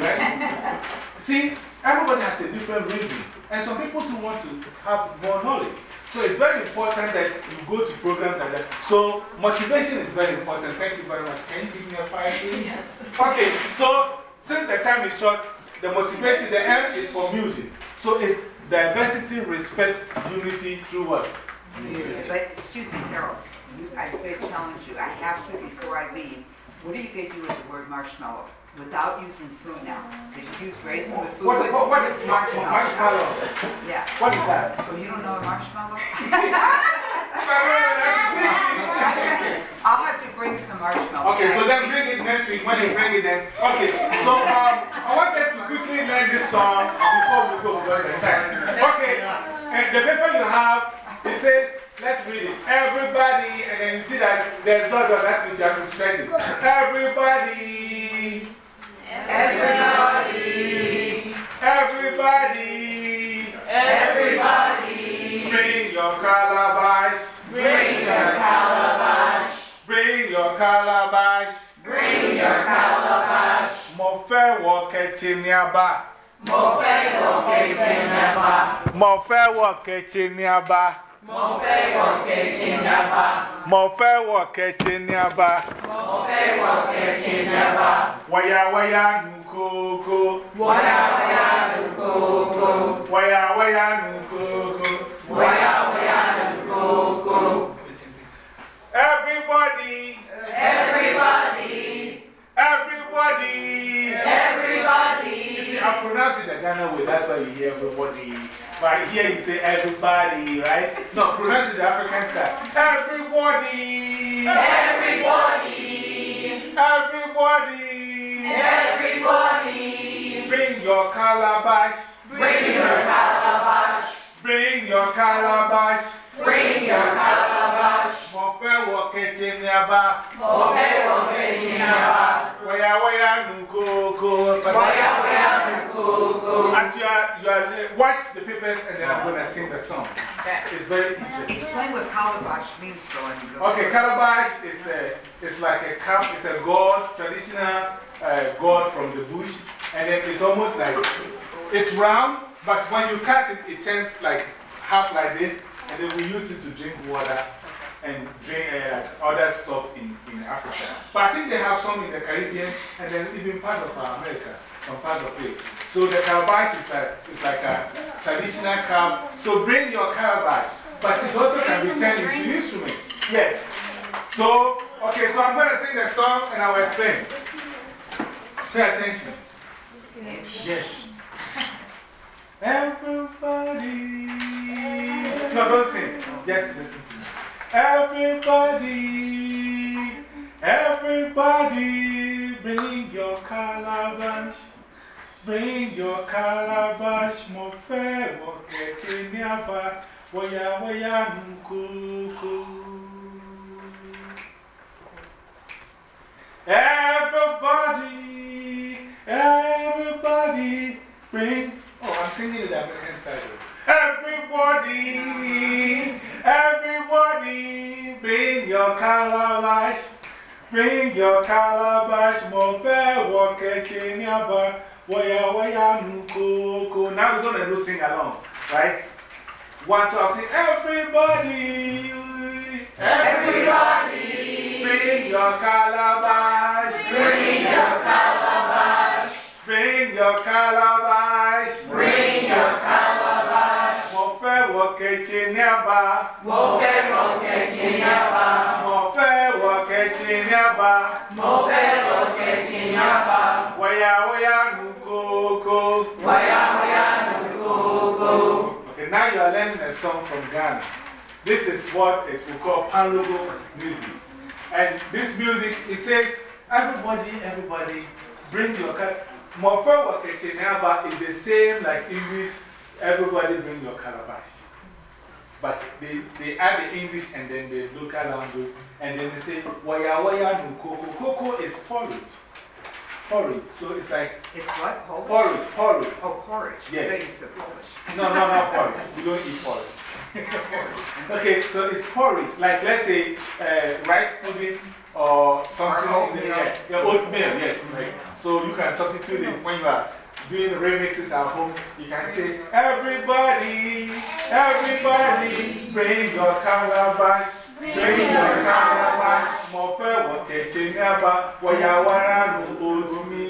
Right? See, everybody has a different reason. And some people do want to have more knowledge. So it's very important that you go to programs like that. So motivation is very important. Thank you very much. Can you give me a five, please? Yes. Okay, so since the time is short, the motivation, the M is for music. So it's diversity, respect, unity through what? But, excuse me, Carol, I could challenge you, I have to before I leave. What are you going to do with the word marshmallow? Without using food now? Because you use raisin with food. What, What- what, is marshmallow? marshmallow? Yeah. What is that? Oh, you don't know a marshmallow? I'll have to bring some marshmallows. Okay, so then bring it next week when you bring it then. Okay, so um, I want us to quickly learn this song before we go of the time. Okay, and the paper you have, it says, let's read it. Everybody, and then you see that there's not that which you have to stretch it. Everybody, Everybody, everybody, everybody, bring your calabash, bring your calabash, bring your calabash. bring your calabash. Mo fẹ́ wọ kẹ̀kẹ́ ní abá. Mo fẹ́ wọ kẹ̀kẹ́ ní abá. Mo fẹ́ wọ kẹ̀kẹ́ ní abá. Mo fẹ́ wọ kẹ̀kẹ́ ní abá. Mo fẹ́ wọ kẹ̀kẹ́ ní abá. Mo fẹ́ wọ kẹ̀kẹ́ ní abá. Waya waya nu koko. Waya waya nu koko. Waya waya nu koko. Waya waya nu koko. Everybody, Everybody, everybody. everybody. You see, I pronounce it the Ghana way, that's why you hear everybody. But here you say everybody, right? No, pronounce it the African style. Everybody, Everybody, everybody. everybody. Bring your calabash. Bring your calabash. Bring your calabash. Bring your calabash. Mo wọ kẹ̀kẹ́ ní abá. Mo wọ kẹ̀kẹ́ ní abá. Waya waya nu koko. Waya waya nu koko. As you are, you are, watch the papers and then I'm going to sing the song. It's very interesting. Explain what calabash means, though. Okay, calabash is a, it's like a cup, it's a god, traditional uh, god from the bush. And then it's almost like, it's round, but when you cut it, it turns like half like this. And then we use it to drink water and uh, other stuff in, in Africa. But I think they have some in the Caribbean and then even part of America, some part of it. So the calabash is, a, it's like a traditional cup. So bring your calabash. But it also can be turned into an instrument. Yes. So, okay, so I'm going to sing the song and I will explain. Pay attention. Yes. Everybody. No, don't sing. Just listen. Everybody, everybody, bring your calabash. Bring your calabash. Mo wọ kẹ̀kẹ́ ní àbá. Wọ́yà wọ́yà nkúkú. Everybody, everybody, bring. Oh, I'm singing in the American style. Everybody, everybody, bring your calabash. Bring your calabash. Mo fẹ́ wọ kẹ̀kẹ́ ní àbá. Wọ́yà wọ́yà. Now we're going to do sing along, right? One, two, I'll sing. Everybody, everybody, bring your calabash. Bring your calabash. Bring your calabash. Bring your calabash. Mo fẹ́ wọ kẹ̀kẹ́ ní àbá. Mo fẹ́ wọ kẹ̀kẹ́ ní abá. Mo fẹ́ wọ kẹ̀kẹ́ ní àbá. Mo fẹ́ wọ kẹ̀kẹ́ ní abá. Wọ́yà wọ́yà nù kókó. Waya waya nu koko. Okay, now you are learning a song from Ghana. This is what is we call Kpanlogo music. And this music, it says, everybody, everybody, bring your car. Mofa Wakechenaba is the same like English, everybody bring your calabash. But they, they add the English and then the local language, and then they say, Waya Waya no Coco. Coco is porridge. Porridge. So it's like It's what? Polish? porridge, porridge. Oh, porridge. Yes. Thought you said Polish. No, no, not porridge. We don't eat porridge. okay, so it's porridge. Like, let's say, uh, rice pudding or something. Or oatmeal. Yeah, oatmeal, yes. So you can substitute it when you are doing remixes at home, you can say, Everybody, everybody, bring your calabash. Bring your calabash. Mo fe wo kitchen eba, wo ya wara nu me?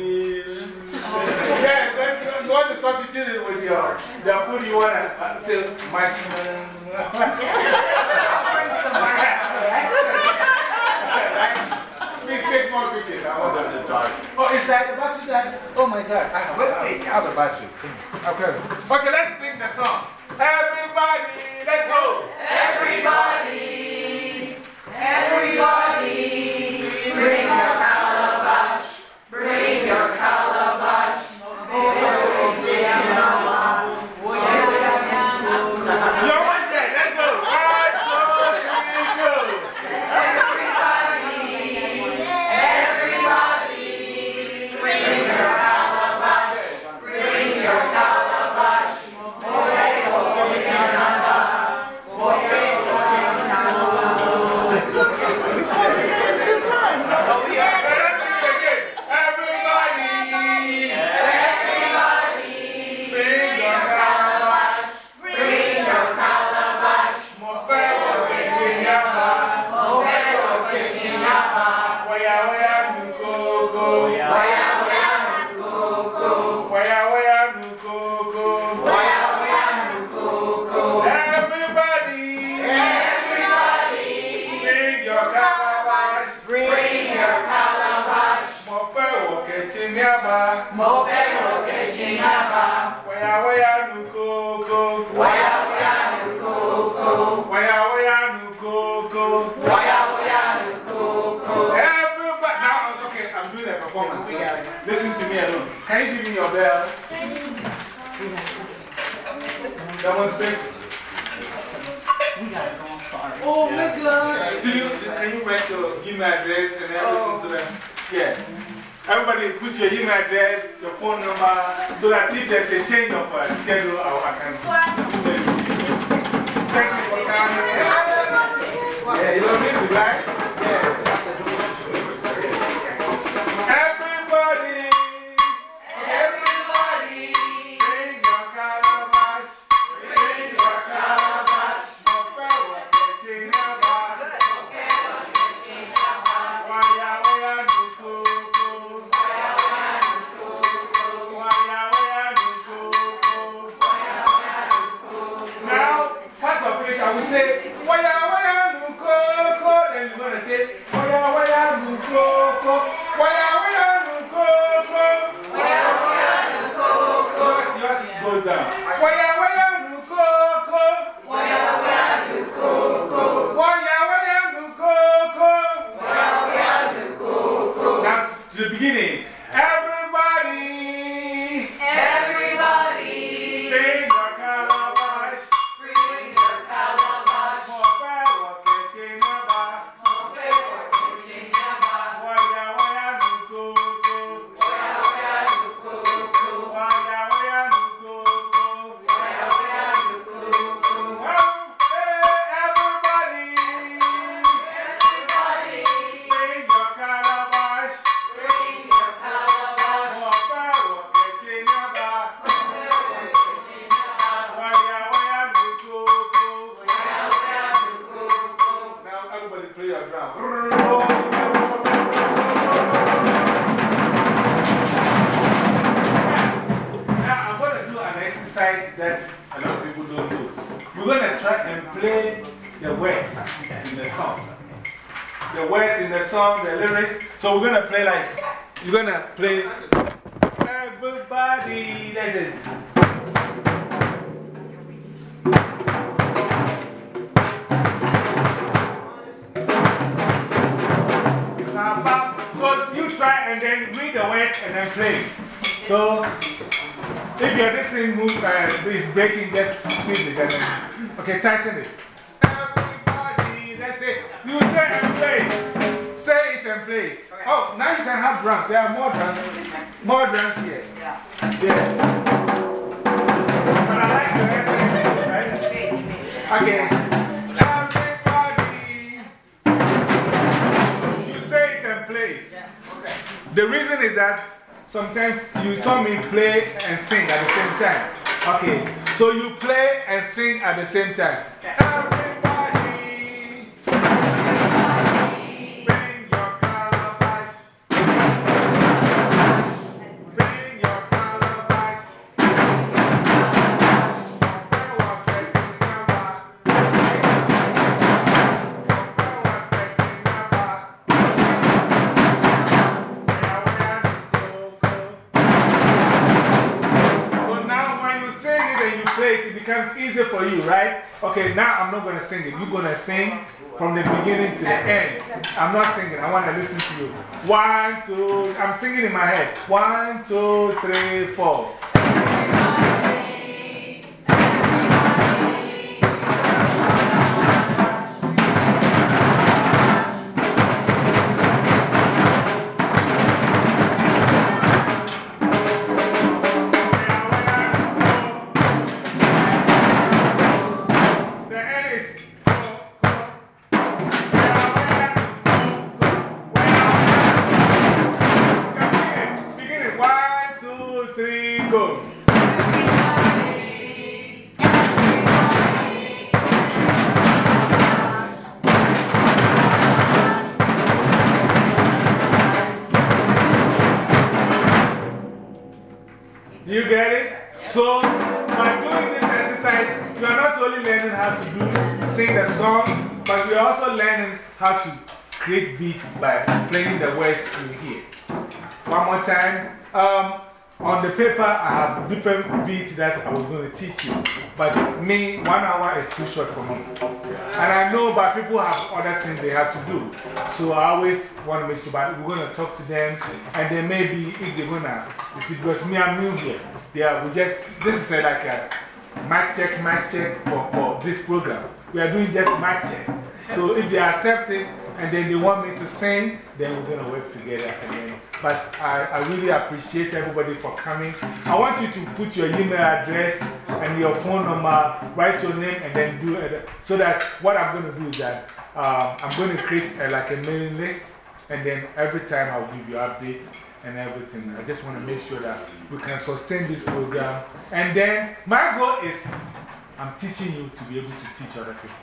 Yeah, because you want to substitute it with your, the food you want to uh, say, marshmallow. Bring some. Please take more pictures. I want them to die. Oh, is that the battery died? Oh my God. I have, let's I have a battery. Okay. Okay, let's sing the song. Everybody, let's go. Everybody, everybody, bring your That one, Stacy? We gotta go, I'm sorry. Oh, my God. Can you, can you write your email address and everything to that? Oh. Yeah. Everybody put your email address, your phone number, so that if there's a change of uh, schedule, I, can. Thank you for coming. Yeah, you don't need to, right? Yeah. I'm singing in my head. One, two, three, four. That I was going to teach you. But me, one hour is too short for me. And I know, but people have other things they have to do. So I always want to make sure, but we're going to talk to them. And then maybe if they're going to, if it was me, I'm new here. Yeah, we just, this is like a mic check, mic check for, for this program. We are doing just mic check. So if they accept it and then they want me to sing, then we're going to work together. Then, but I, I really appreciate everybody for coming. I want you to put your email address and your phone number, write your name, and then do it. So that what I'm going to do is that um, I'm going to create a, like a mailing list, and then every time I'll give you updates and everything. I just want to make sure that we can sustain this program. And then my goal is I'm teaching you to be able to teach other people.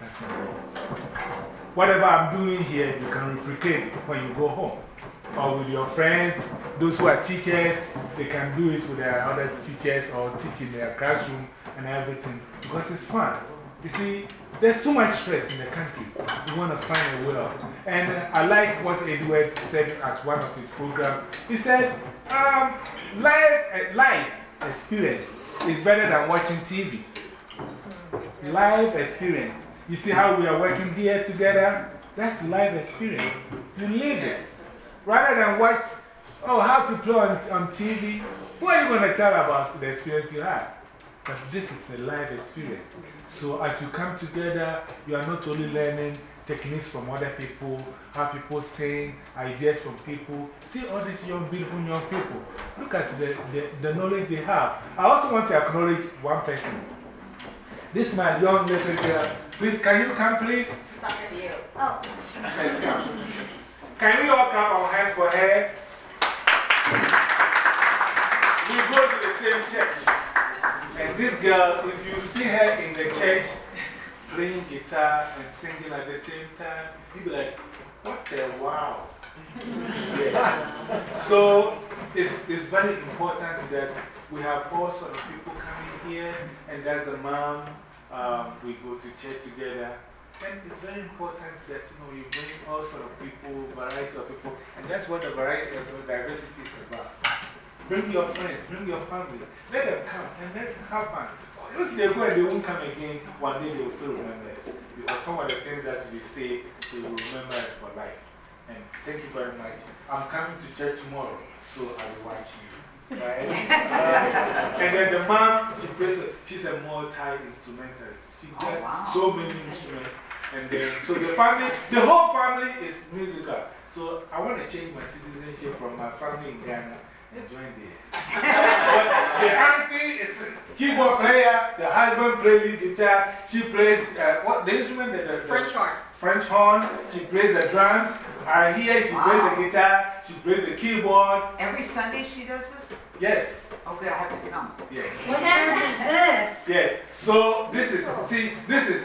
That's my goal. Whatever I'm doing here, you can replicate when you go home. Or with your friends, those who are teachers, they can do it with their other teachers or teach in their classroom and everything because it's fun. You see, there's too much stress in the country. We want to find a way out. And I like what Edward said at one of his programs. He said, um, life, life experience is better than watching TV. Life experience. You see how we are working here together? That's life experience. You live it. Rather than watch, oh, how to play on, on TV, what are you going to tell about the experience you have? But this is a life experience. So as you come together, you are not only learning techniques from other people, how people sing, ideas from people. See all these young, beautiful young people. Look at the, the, the knowledge they have. I also want to acknowledge one person. This is my young little girl. Please, can you come, please? To you. Oh, come. Can we all clap our hands for her? We go to the same church. And this girl, if you see her in the church playing guitar and singing at the same time, you'll be like, what the wow. yes. So it's, it's very important that we have all sort of people coming here, and that's the mom. Um, we go to church together. And it's very important that you, know, you bring all sort of people, variety of people, and that's what the variety of diversity is about. Bring your friends, bring your family, let them come and let them have fun. If they go and they won't come again, one day they will still remember us. Because some of the things that we say, they will remember us for life. And thank you very much. I'm coming to church tomorrow, so I will watch you. Right? Uh, and then the mom, she plays, a, she's a multi instrumentalist. She plays wow. so many instruments. And then, so the family, the whole family is musical. So I want to change my citizenship from my family in Ghana and join theirs. But the auntie is a keyboard player, the husband plays lead guitar, she plays uh, what, the instrument? The, the, the French horn. French horn, she plays the drums. I hear she plays the guitar, she plays the keyboard. Every Sunday she does this? Yes, Okay, I have to come. yes. what church is this? Yes, so this is, see, this is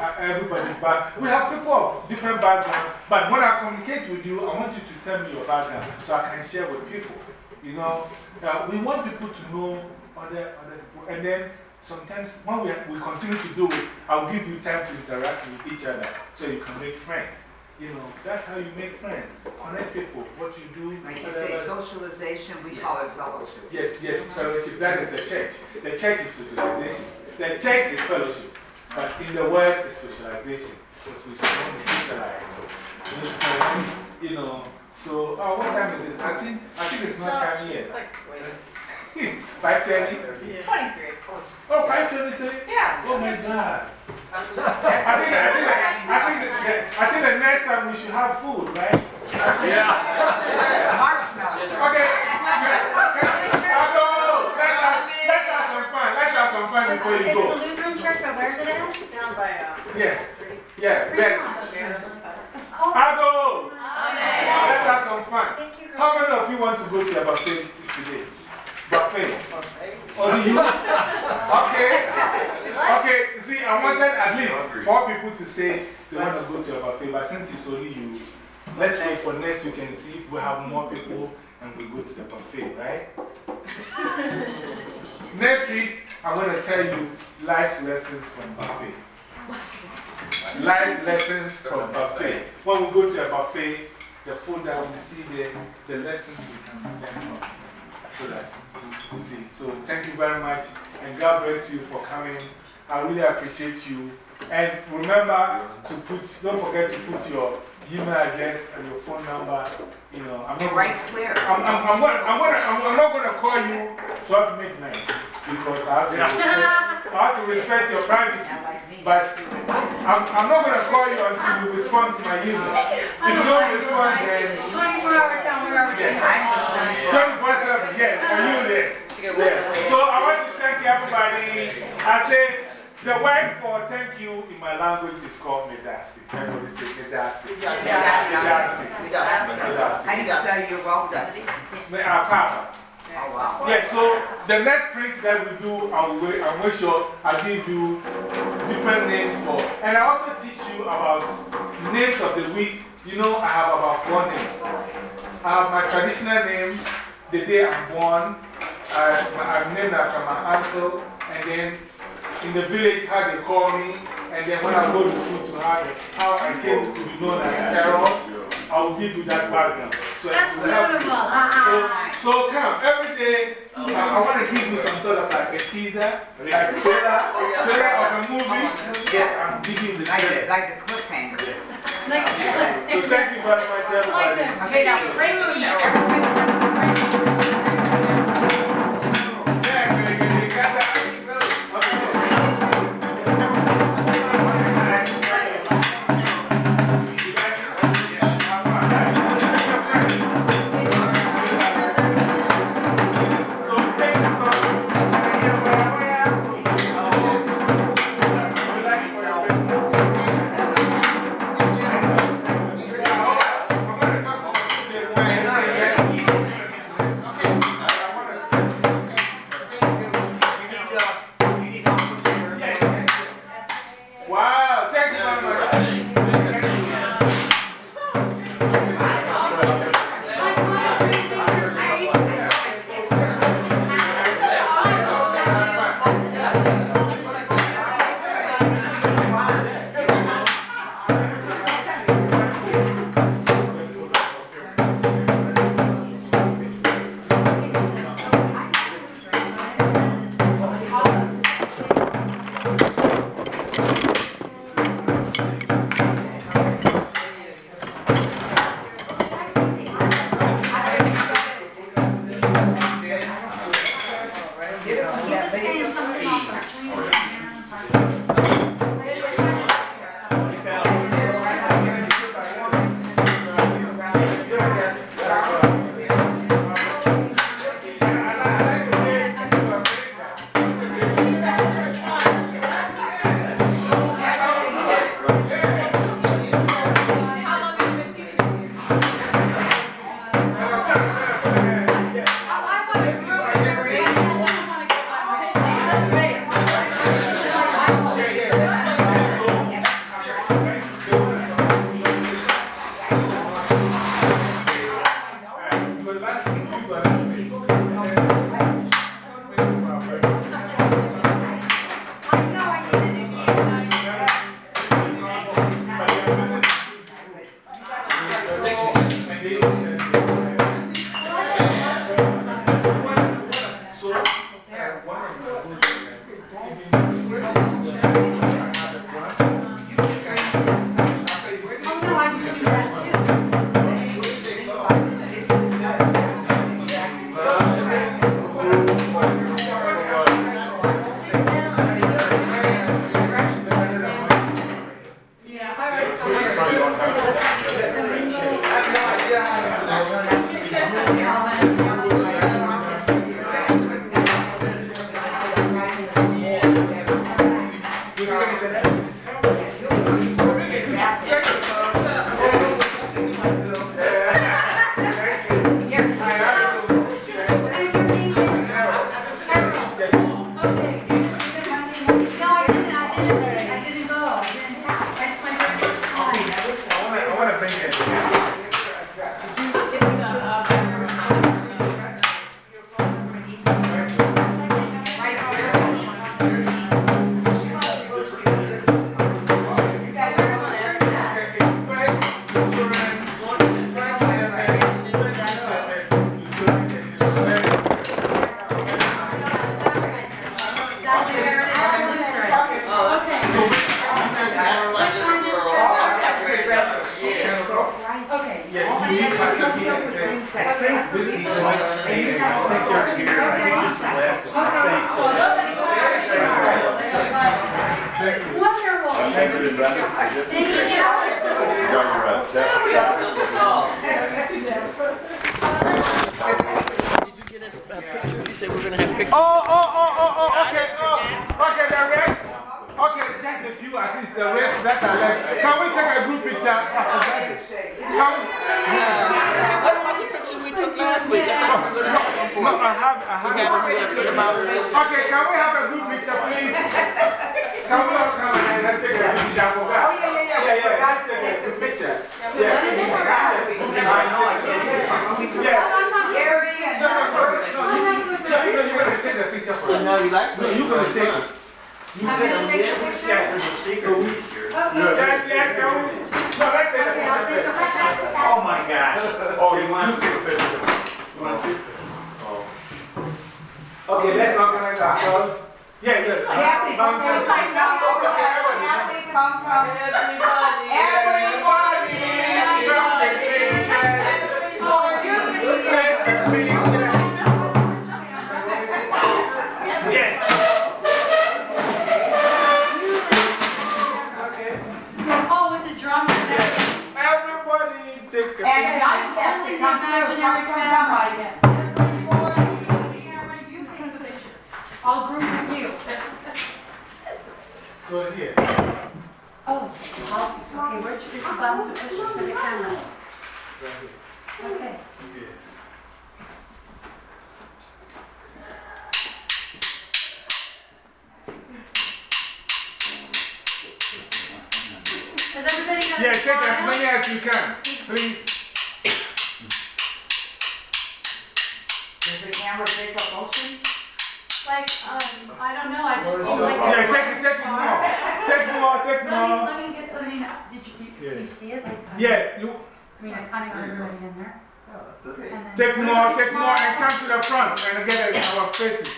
uh, everybody's back. We have people of different backgrounds, but when I communicate with you, I want you to tell me your background so I can share with people. You know, uh, we want people to know other, other people. And then sometimes when we, we continue to do it, I'll give you time to interact with each other so you can make friends. You know, that's how you make friends. Connect people, what you do. Like you say, socialization, we call it fellowship. Yes, yes, fellowship. That is the church. The church is socialization. the church is fellowship, but in the world, it's socialization. Because we should want to socialize. You know. So, oh, what time is it? I think, I think it's not time yet. It's like, wait, 5.30? 23. Oh, 5.23? Yeah. Oh my God. I think, I, think, I, think, the, I think the next time we should have food, right? Yeah. Marshmallow. Okay. I'll. Let's have, let's have some fun. Let's have some fun before you It's go. the Lutheran church, but where's it at? Down by, uh, Yeah. Yeah, Fremont. very. Oh, I'll go. Amen. Let's have some fun. How many of you want to go to a buffet today? Buffet. Or do you? Okay. Okay, see, I wanted at least four people to say they want to go to a buffet, but since it's only you, let's wait for next week and see if we have more people and we go to the buffet, right? next week, I'm going to tell you life lessons from buffet. Life lessons from buffet. When we go to a buffet, the that we see there, the lessons we can learn from. So that you see. So thank you very much. And God bless you for coming. I really appreciate you. And remember to put, don't forget to put your email address and your phone number. You know, I'm not right clear. I'm, I'm, I'm, gonna, I'm, gonna, I'm, I'm not going to call you 12 midnight because I have to, respect, I have to respect your privacy. But I'm, I'm not going to call you until you respond to my email. If you don't respond, then 24 hour time, we're over Yes. here. 24 7, yes, for you, yes. Yeah. So I want to thank everybody. I say the word for thank you in my language is called Medasi. That's what it says, Medasi. Medasi. Medasi. I need to tell you about that. Uh, Papa. Oh, wow. Yeah, so the next print that we do, I will wait- I'll make sure I give you different names for. And I also teach you about names of the week. You know, I have about four names. I have my traditional name, the day I'm born. I, I'm named after my uncle. And then in the village, how they call me. And then when I go to school, to how, how I came to be known as Carol. I will give you that background. So it That's will help Uh-uh. So, so come, every day, I, I want to give you some sort of like a teaser, like a trailer, trailer of a movie. Yes. I'm giving you the Like trailer. a, like a cliffhanger. Like, So thank you very much, everybody. them. Okay, now, bring me, my gosh. Oh, you want to see the picture? You want to see? Oh. Okay, let's organize ourselves. Yeah, yes. Kathy, come from, come down over there. Kathy, come from. Everybody. Everybody. Comes too. Come, come, come, Mike. Camera, you take the picture. I'll group with you. So here. Oh, okay, which is the button to push for the camera? Right here. Okay. Yes. Has everybody got Yeah, a take as smile? many as you can, please. Does the camera pick up motion? Like, um, I don't know, I just seem like. Yeah, take it, take it more. Take more, take Let me, more. let me get, I mean, did you, did you see it? Like, Yeah, you I mean, I kind of got everybody in there. And then- take more, take more, and come to the front and get it our faces.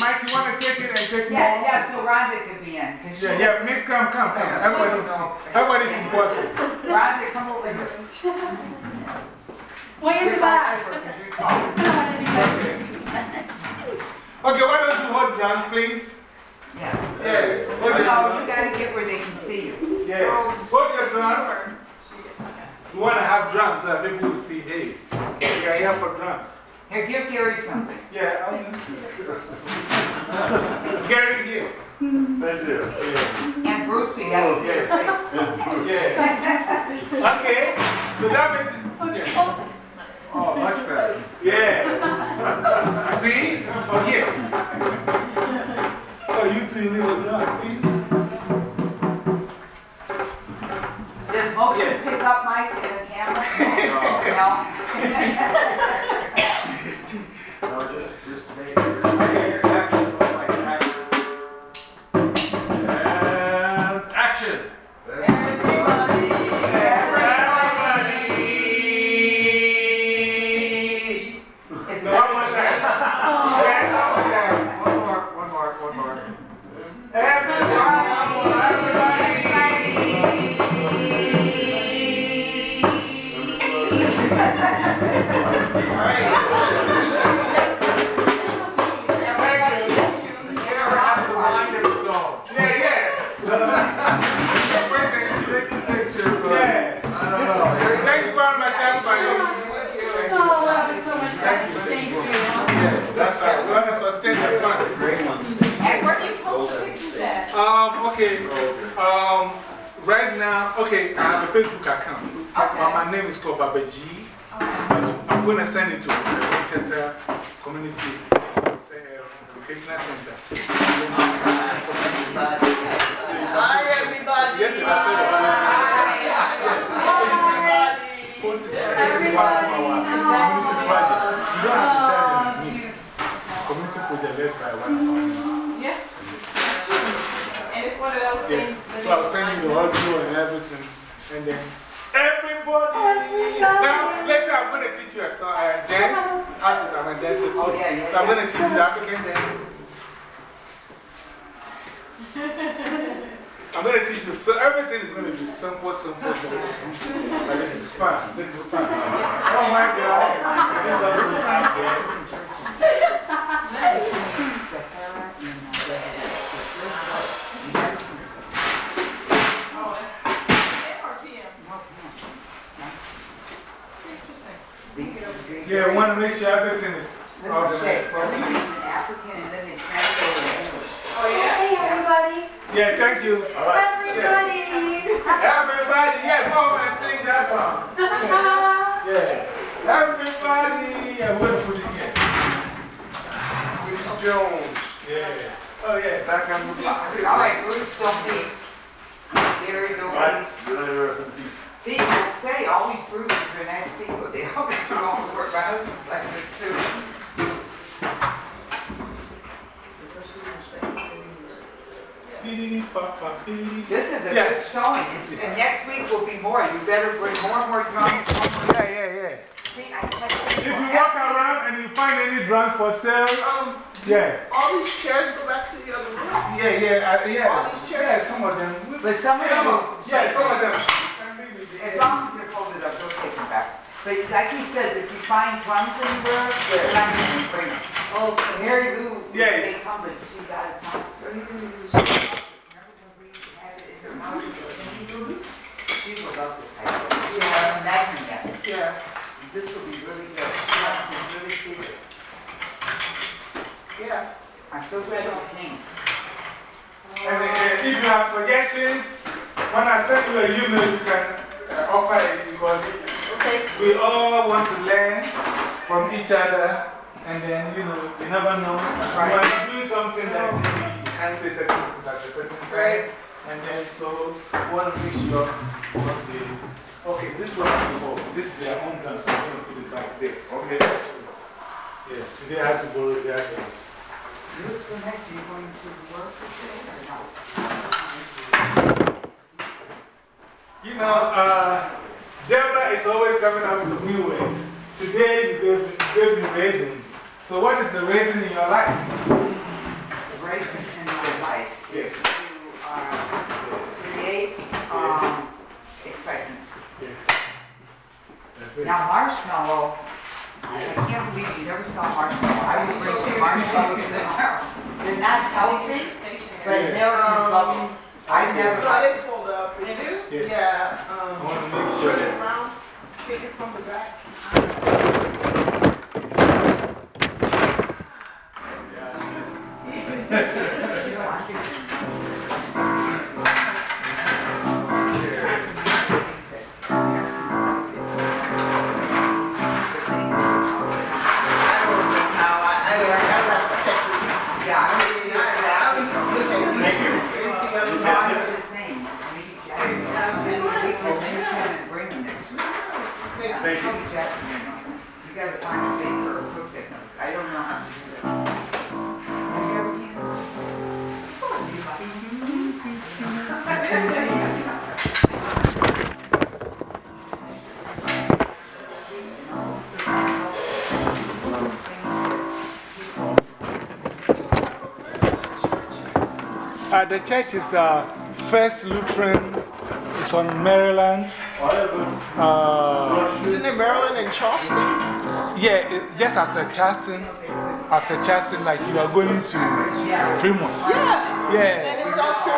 Mike, you want to take it and take more? Yeah, yeah, so Rhonda could be in. 'cause she- Yeah, yeah, Miss, come, come, come. Everybody's, everybody's important. Rhonda, come over here. Way in the back. Okay, why don't you hold drums, please? Yes. Yeah, hold oh, No, it. you gotta get where they can see you. Yeah, hold your drums. You want to have drums so that people will see, hey, you're here for drums. Here, give Gary something. Yeah, I'll Gary here. Thank you. And Bruce, we gotta see oh, his face. Yeah. Okay, so that means, yeah. Oh, much better. Yeah. See? So here. Oh, you two need a drum, please. Does motion oh, pick up Mike in the camera? Oh, no? No, That's right. we want to sustain the fun. And where do you post the pictures at? Um, okay. Um, right now, okay, I have a Facebook account. Okay. My, my name is called Babaji. Okay. I'm going to send it to the Manchester Community Educational Center. Hi, everybody. Yes, I Hi Everybody. Post project led by one of our members. And it's one of those Yes. things. that So I was send you the audio and everything. And then everybody. Now, later I'm going to teach you a song, uh, dance. Africa, I'm a dancer too. Oh, yeah, yeah, so I'm yeah. going to teach you the African dance. I'm going to teach you. So everything is going to be simple, simple, simple. But this is fun. This is fun. Oh my God. This is always Yeah, I want to make sure everything is This is organized Shakespeare. properly. He's an African and then they translate it to English. Oh, yeah? Hey, everybody. Yeah, thank you. All right. Everybody. Everybody, yeah, go on and sing that song. Yeah. Everybody, yeah, we're going to put it here. Bruce Jones. Yeah. Oh, yeah. Back on the block. All right, Bruce, don't be. Gary, don't be. See, I say, always Bruces are nice people. They always do all the work. My husband's like this too. This is a Yeah. good showing. It's, and next week will be more. You better bring more and more drums. more and more- Yeah, yeah, yeah. See, I like If you walk around and you find any drums for sale, Um, yeah. all these chairs go back to the other room. Yeah, yeah, uh, yeah. All these chairs. Yeah, some of them. But some of them, of, yeah, some of them. as long as they're folded up, they'll take them back. But like he says, if you find drums anywhere, they're not bring them. Oh, Mary Lou, Yeah. they come, but she's out of town. So remember when we had it in her house with the singing? She will love this idea. You haven't imagined that. Yeah. This will be really good. She wants to really see this. Yeah. I'm so glad you came. And uh, if you have suggestions, when I send you a email, you can uh, offer it because Okay. we all want to learn from each other. And then, you know, you never know. Right. You want to do something that maybe you can't say certain things at a certain time. Right. And then, so, we want to make sure what they. Okay, this one is for. This is their own drum, so I'm going to put it back there. Okay, that's good. Yeah, today I had to borrow their drums. You look so nice. Are you going to work today or not? You know, uh, Deborah is always coming up with new words. Today you gave, gave me raisin. So, what is the raisin in your life? The race in my life Yes. is to uh, create um, excitement. Yes. Now, marshmallow, I can't believe you never saw marshmallow. I would bring some marshmallows in there. They're not healthy, but Yeah. Americans love them. I never. Got it fold up. They do? Yes. Yeah. I Um, want to make turn it around, take it from the back. I Thank you. maybe Jack, you gotta find a baker or cook that knows. I don't know how to do this. Have you ever been? Uh, the church is uh, First Lutheran. It's on Maryland. Uh, Isn't it Maryland and Charleston? yeah, it, just after Charleston. After Charleston, like you are going to Fremont. Yeah. Yeah. And it's also a.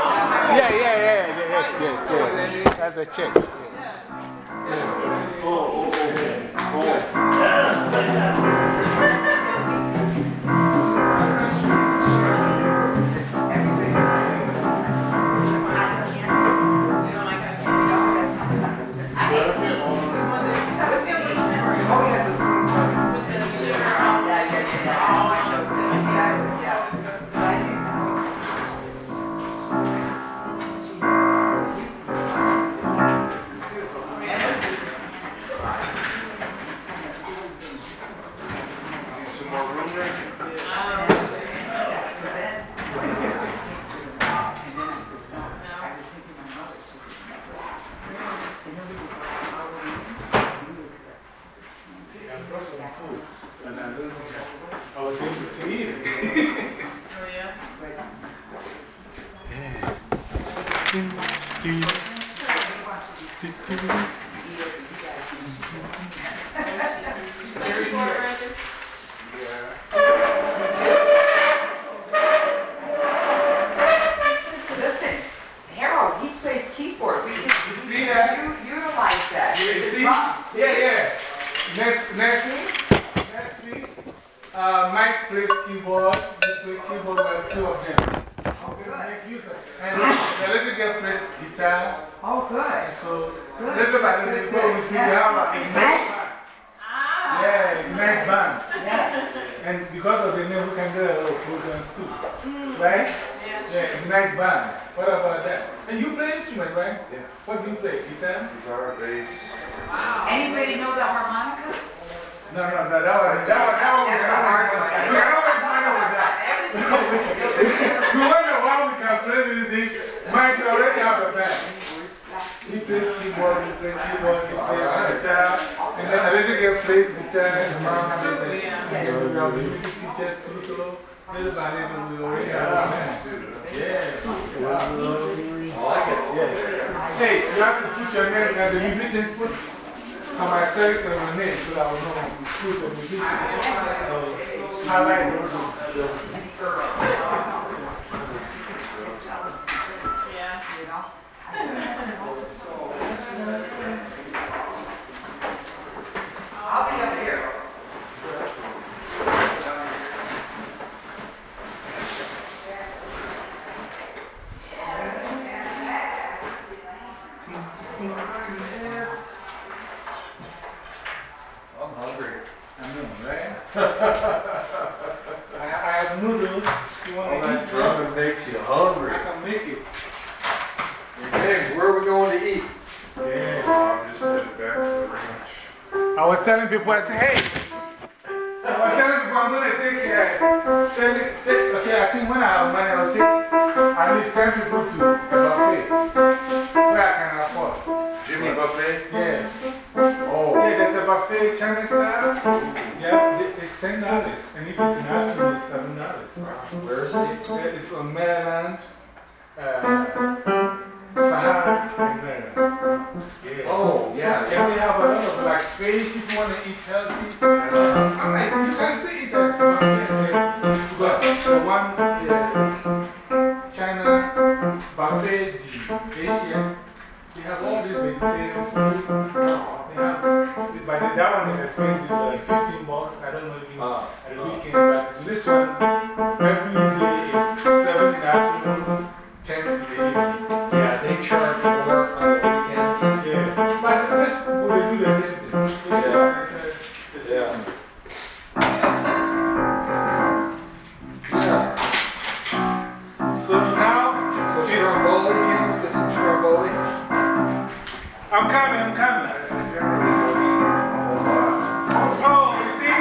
Yeah, yeah, yeah, yeah, yes, yes, yes. That's the church. You don't like that? I right? I, I have noodles. You want All to that drumming makes you hungry. I can make it. Hey, where are we going to eat? Yeah. I'm just headed back to the ranch. I was telling people, I said, hey, I was telling people I'm going to take, uh, tell take, okay, I think when I have money, I'll take at least 10 people to a buffet where I can afford. Jimmy Buffett? Yeah. Buffet, Chinese style. Yeah, it's $10. And if it's in afternoon, it's $7. where is it? It's on Maryland, uh, Sahara, and Maryland. Yeah. Oh, yeah. And we have a lot of like fish if you want to eat healthy. I'm like, you can still eat that buffet. Because the one, the China buffet, the Asian, they have all these vegetarian food. They have, but that one is expensive, like 15 bucks. I don't know if you Ah. at the weekend, but this one, every day is 7 in the afternoon, 10 in the evening. Yeah, they charge more on the weekends. Yeah, but this they do the same thing. Yeah. same Yeah. So now, So it's- James, get some Stromboli. I'm coming, I'm coming. Oh, you see?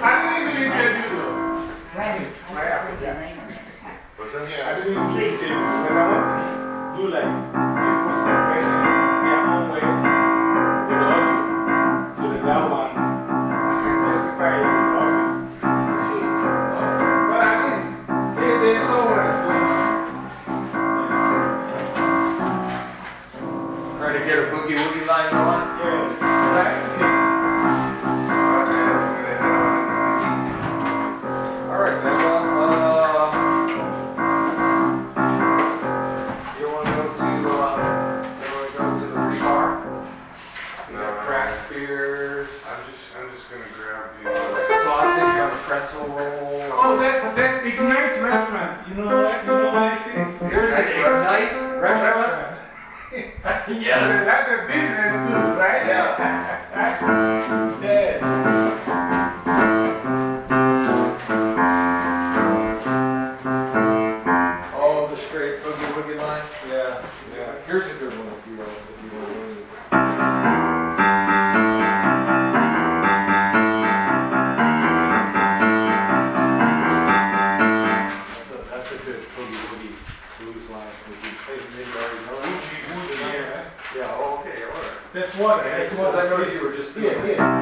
I didn't even do interview though. Right got after your that. name on this. What's that? I didn't interview because I want to do like people's impressions, their own words Oh, that's, that's Ignite Restaurant. You know what? You know what it is? Here's an Ignite restaurant. Yes. That's a business too, right? Yeah. yeah. That's water. That's I noticed you were just Yeah, yeah.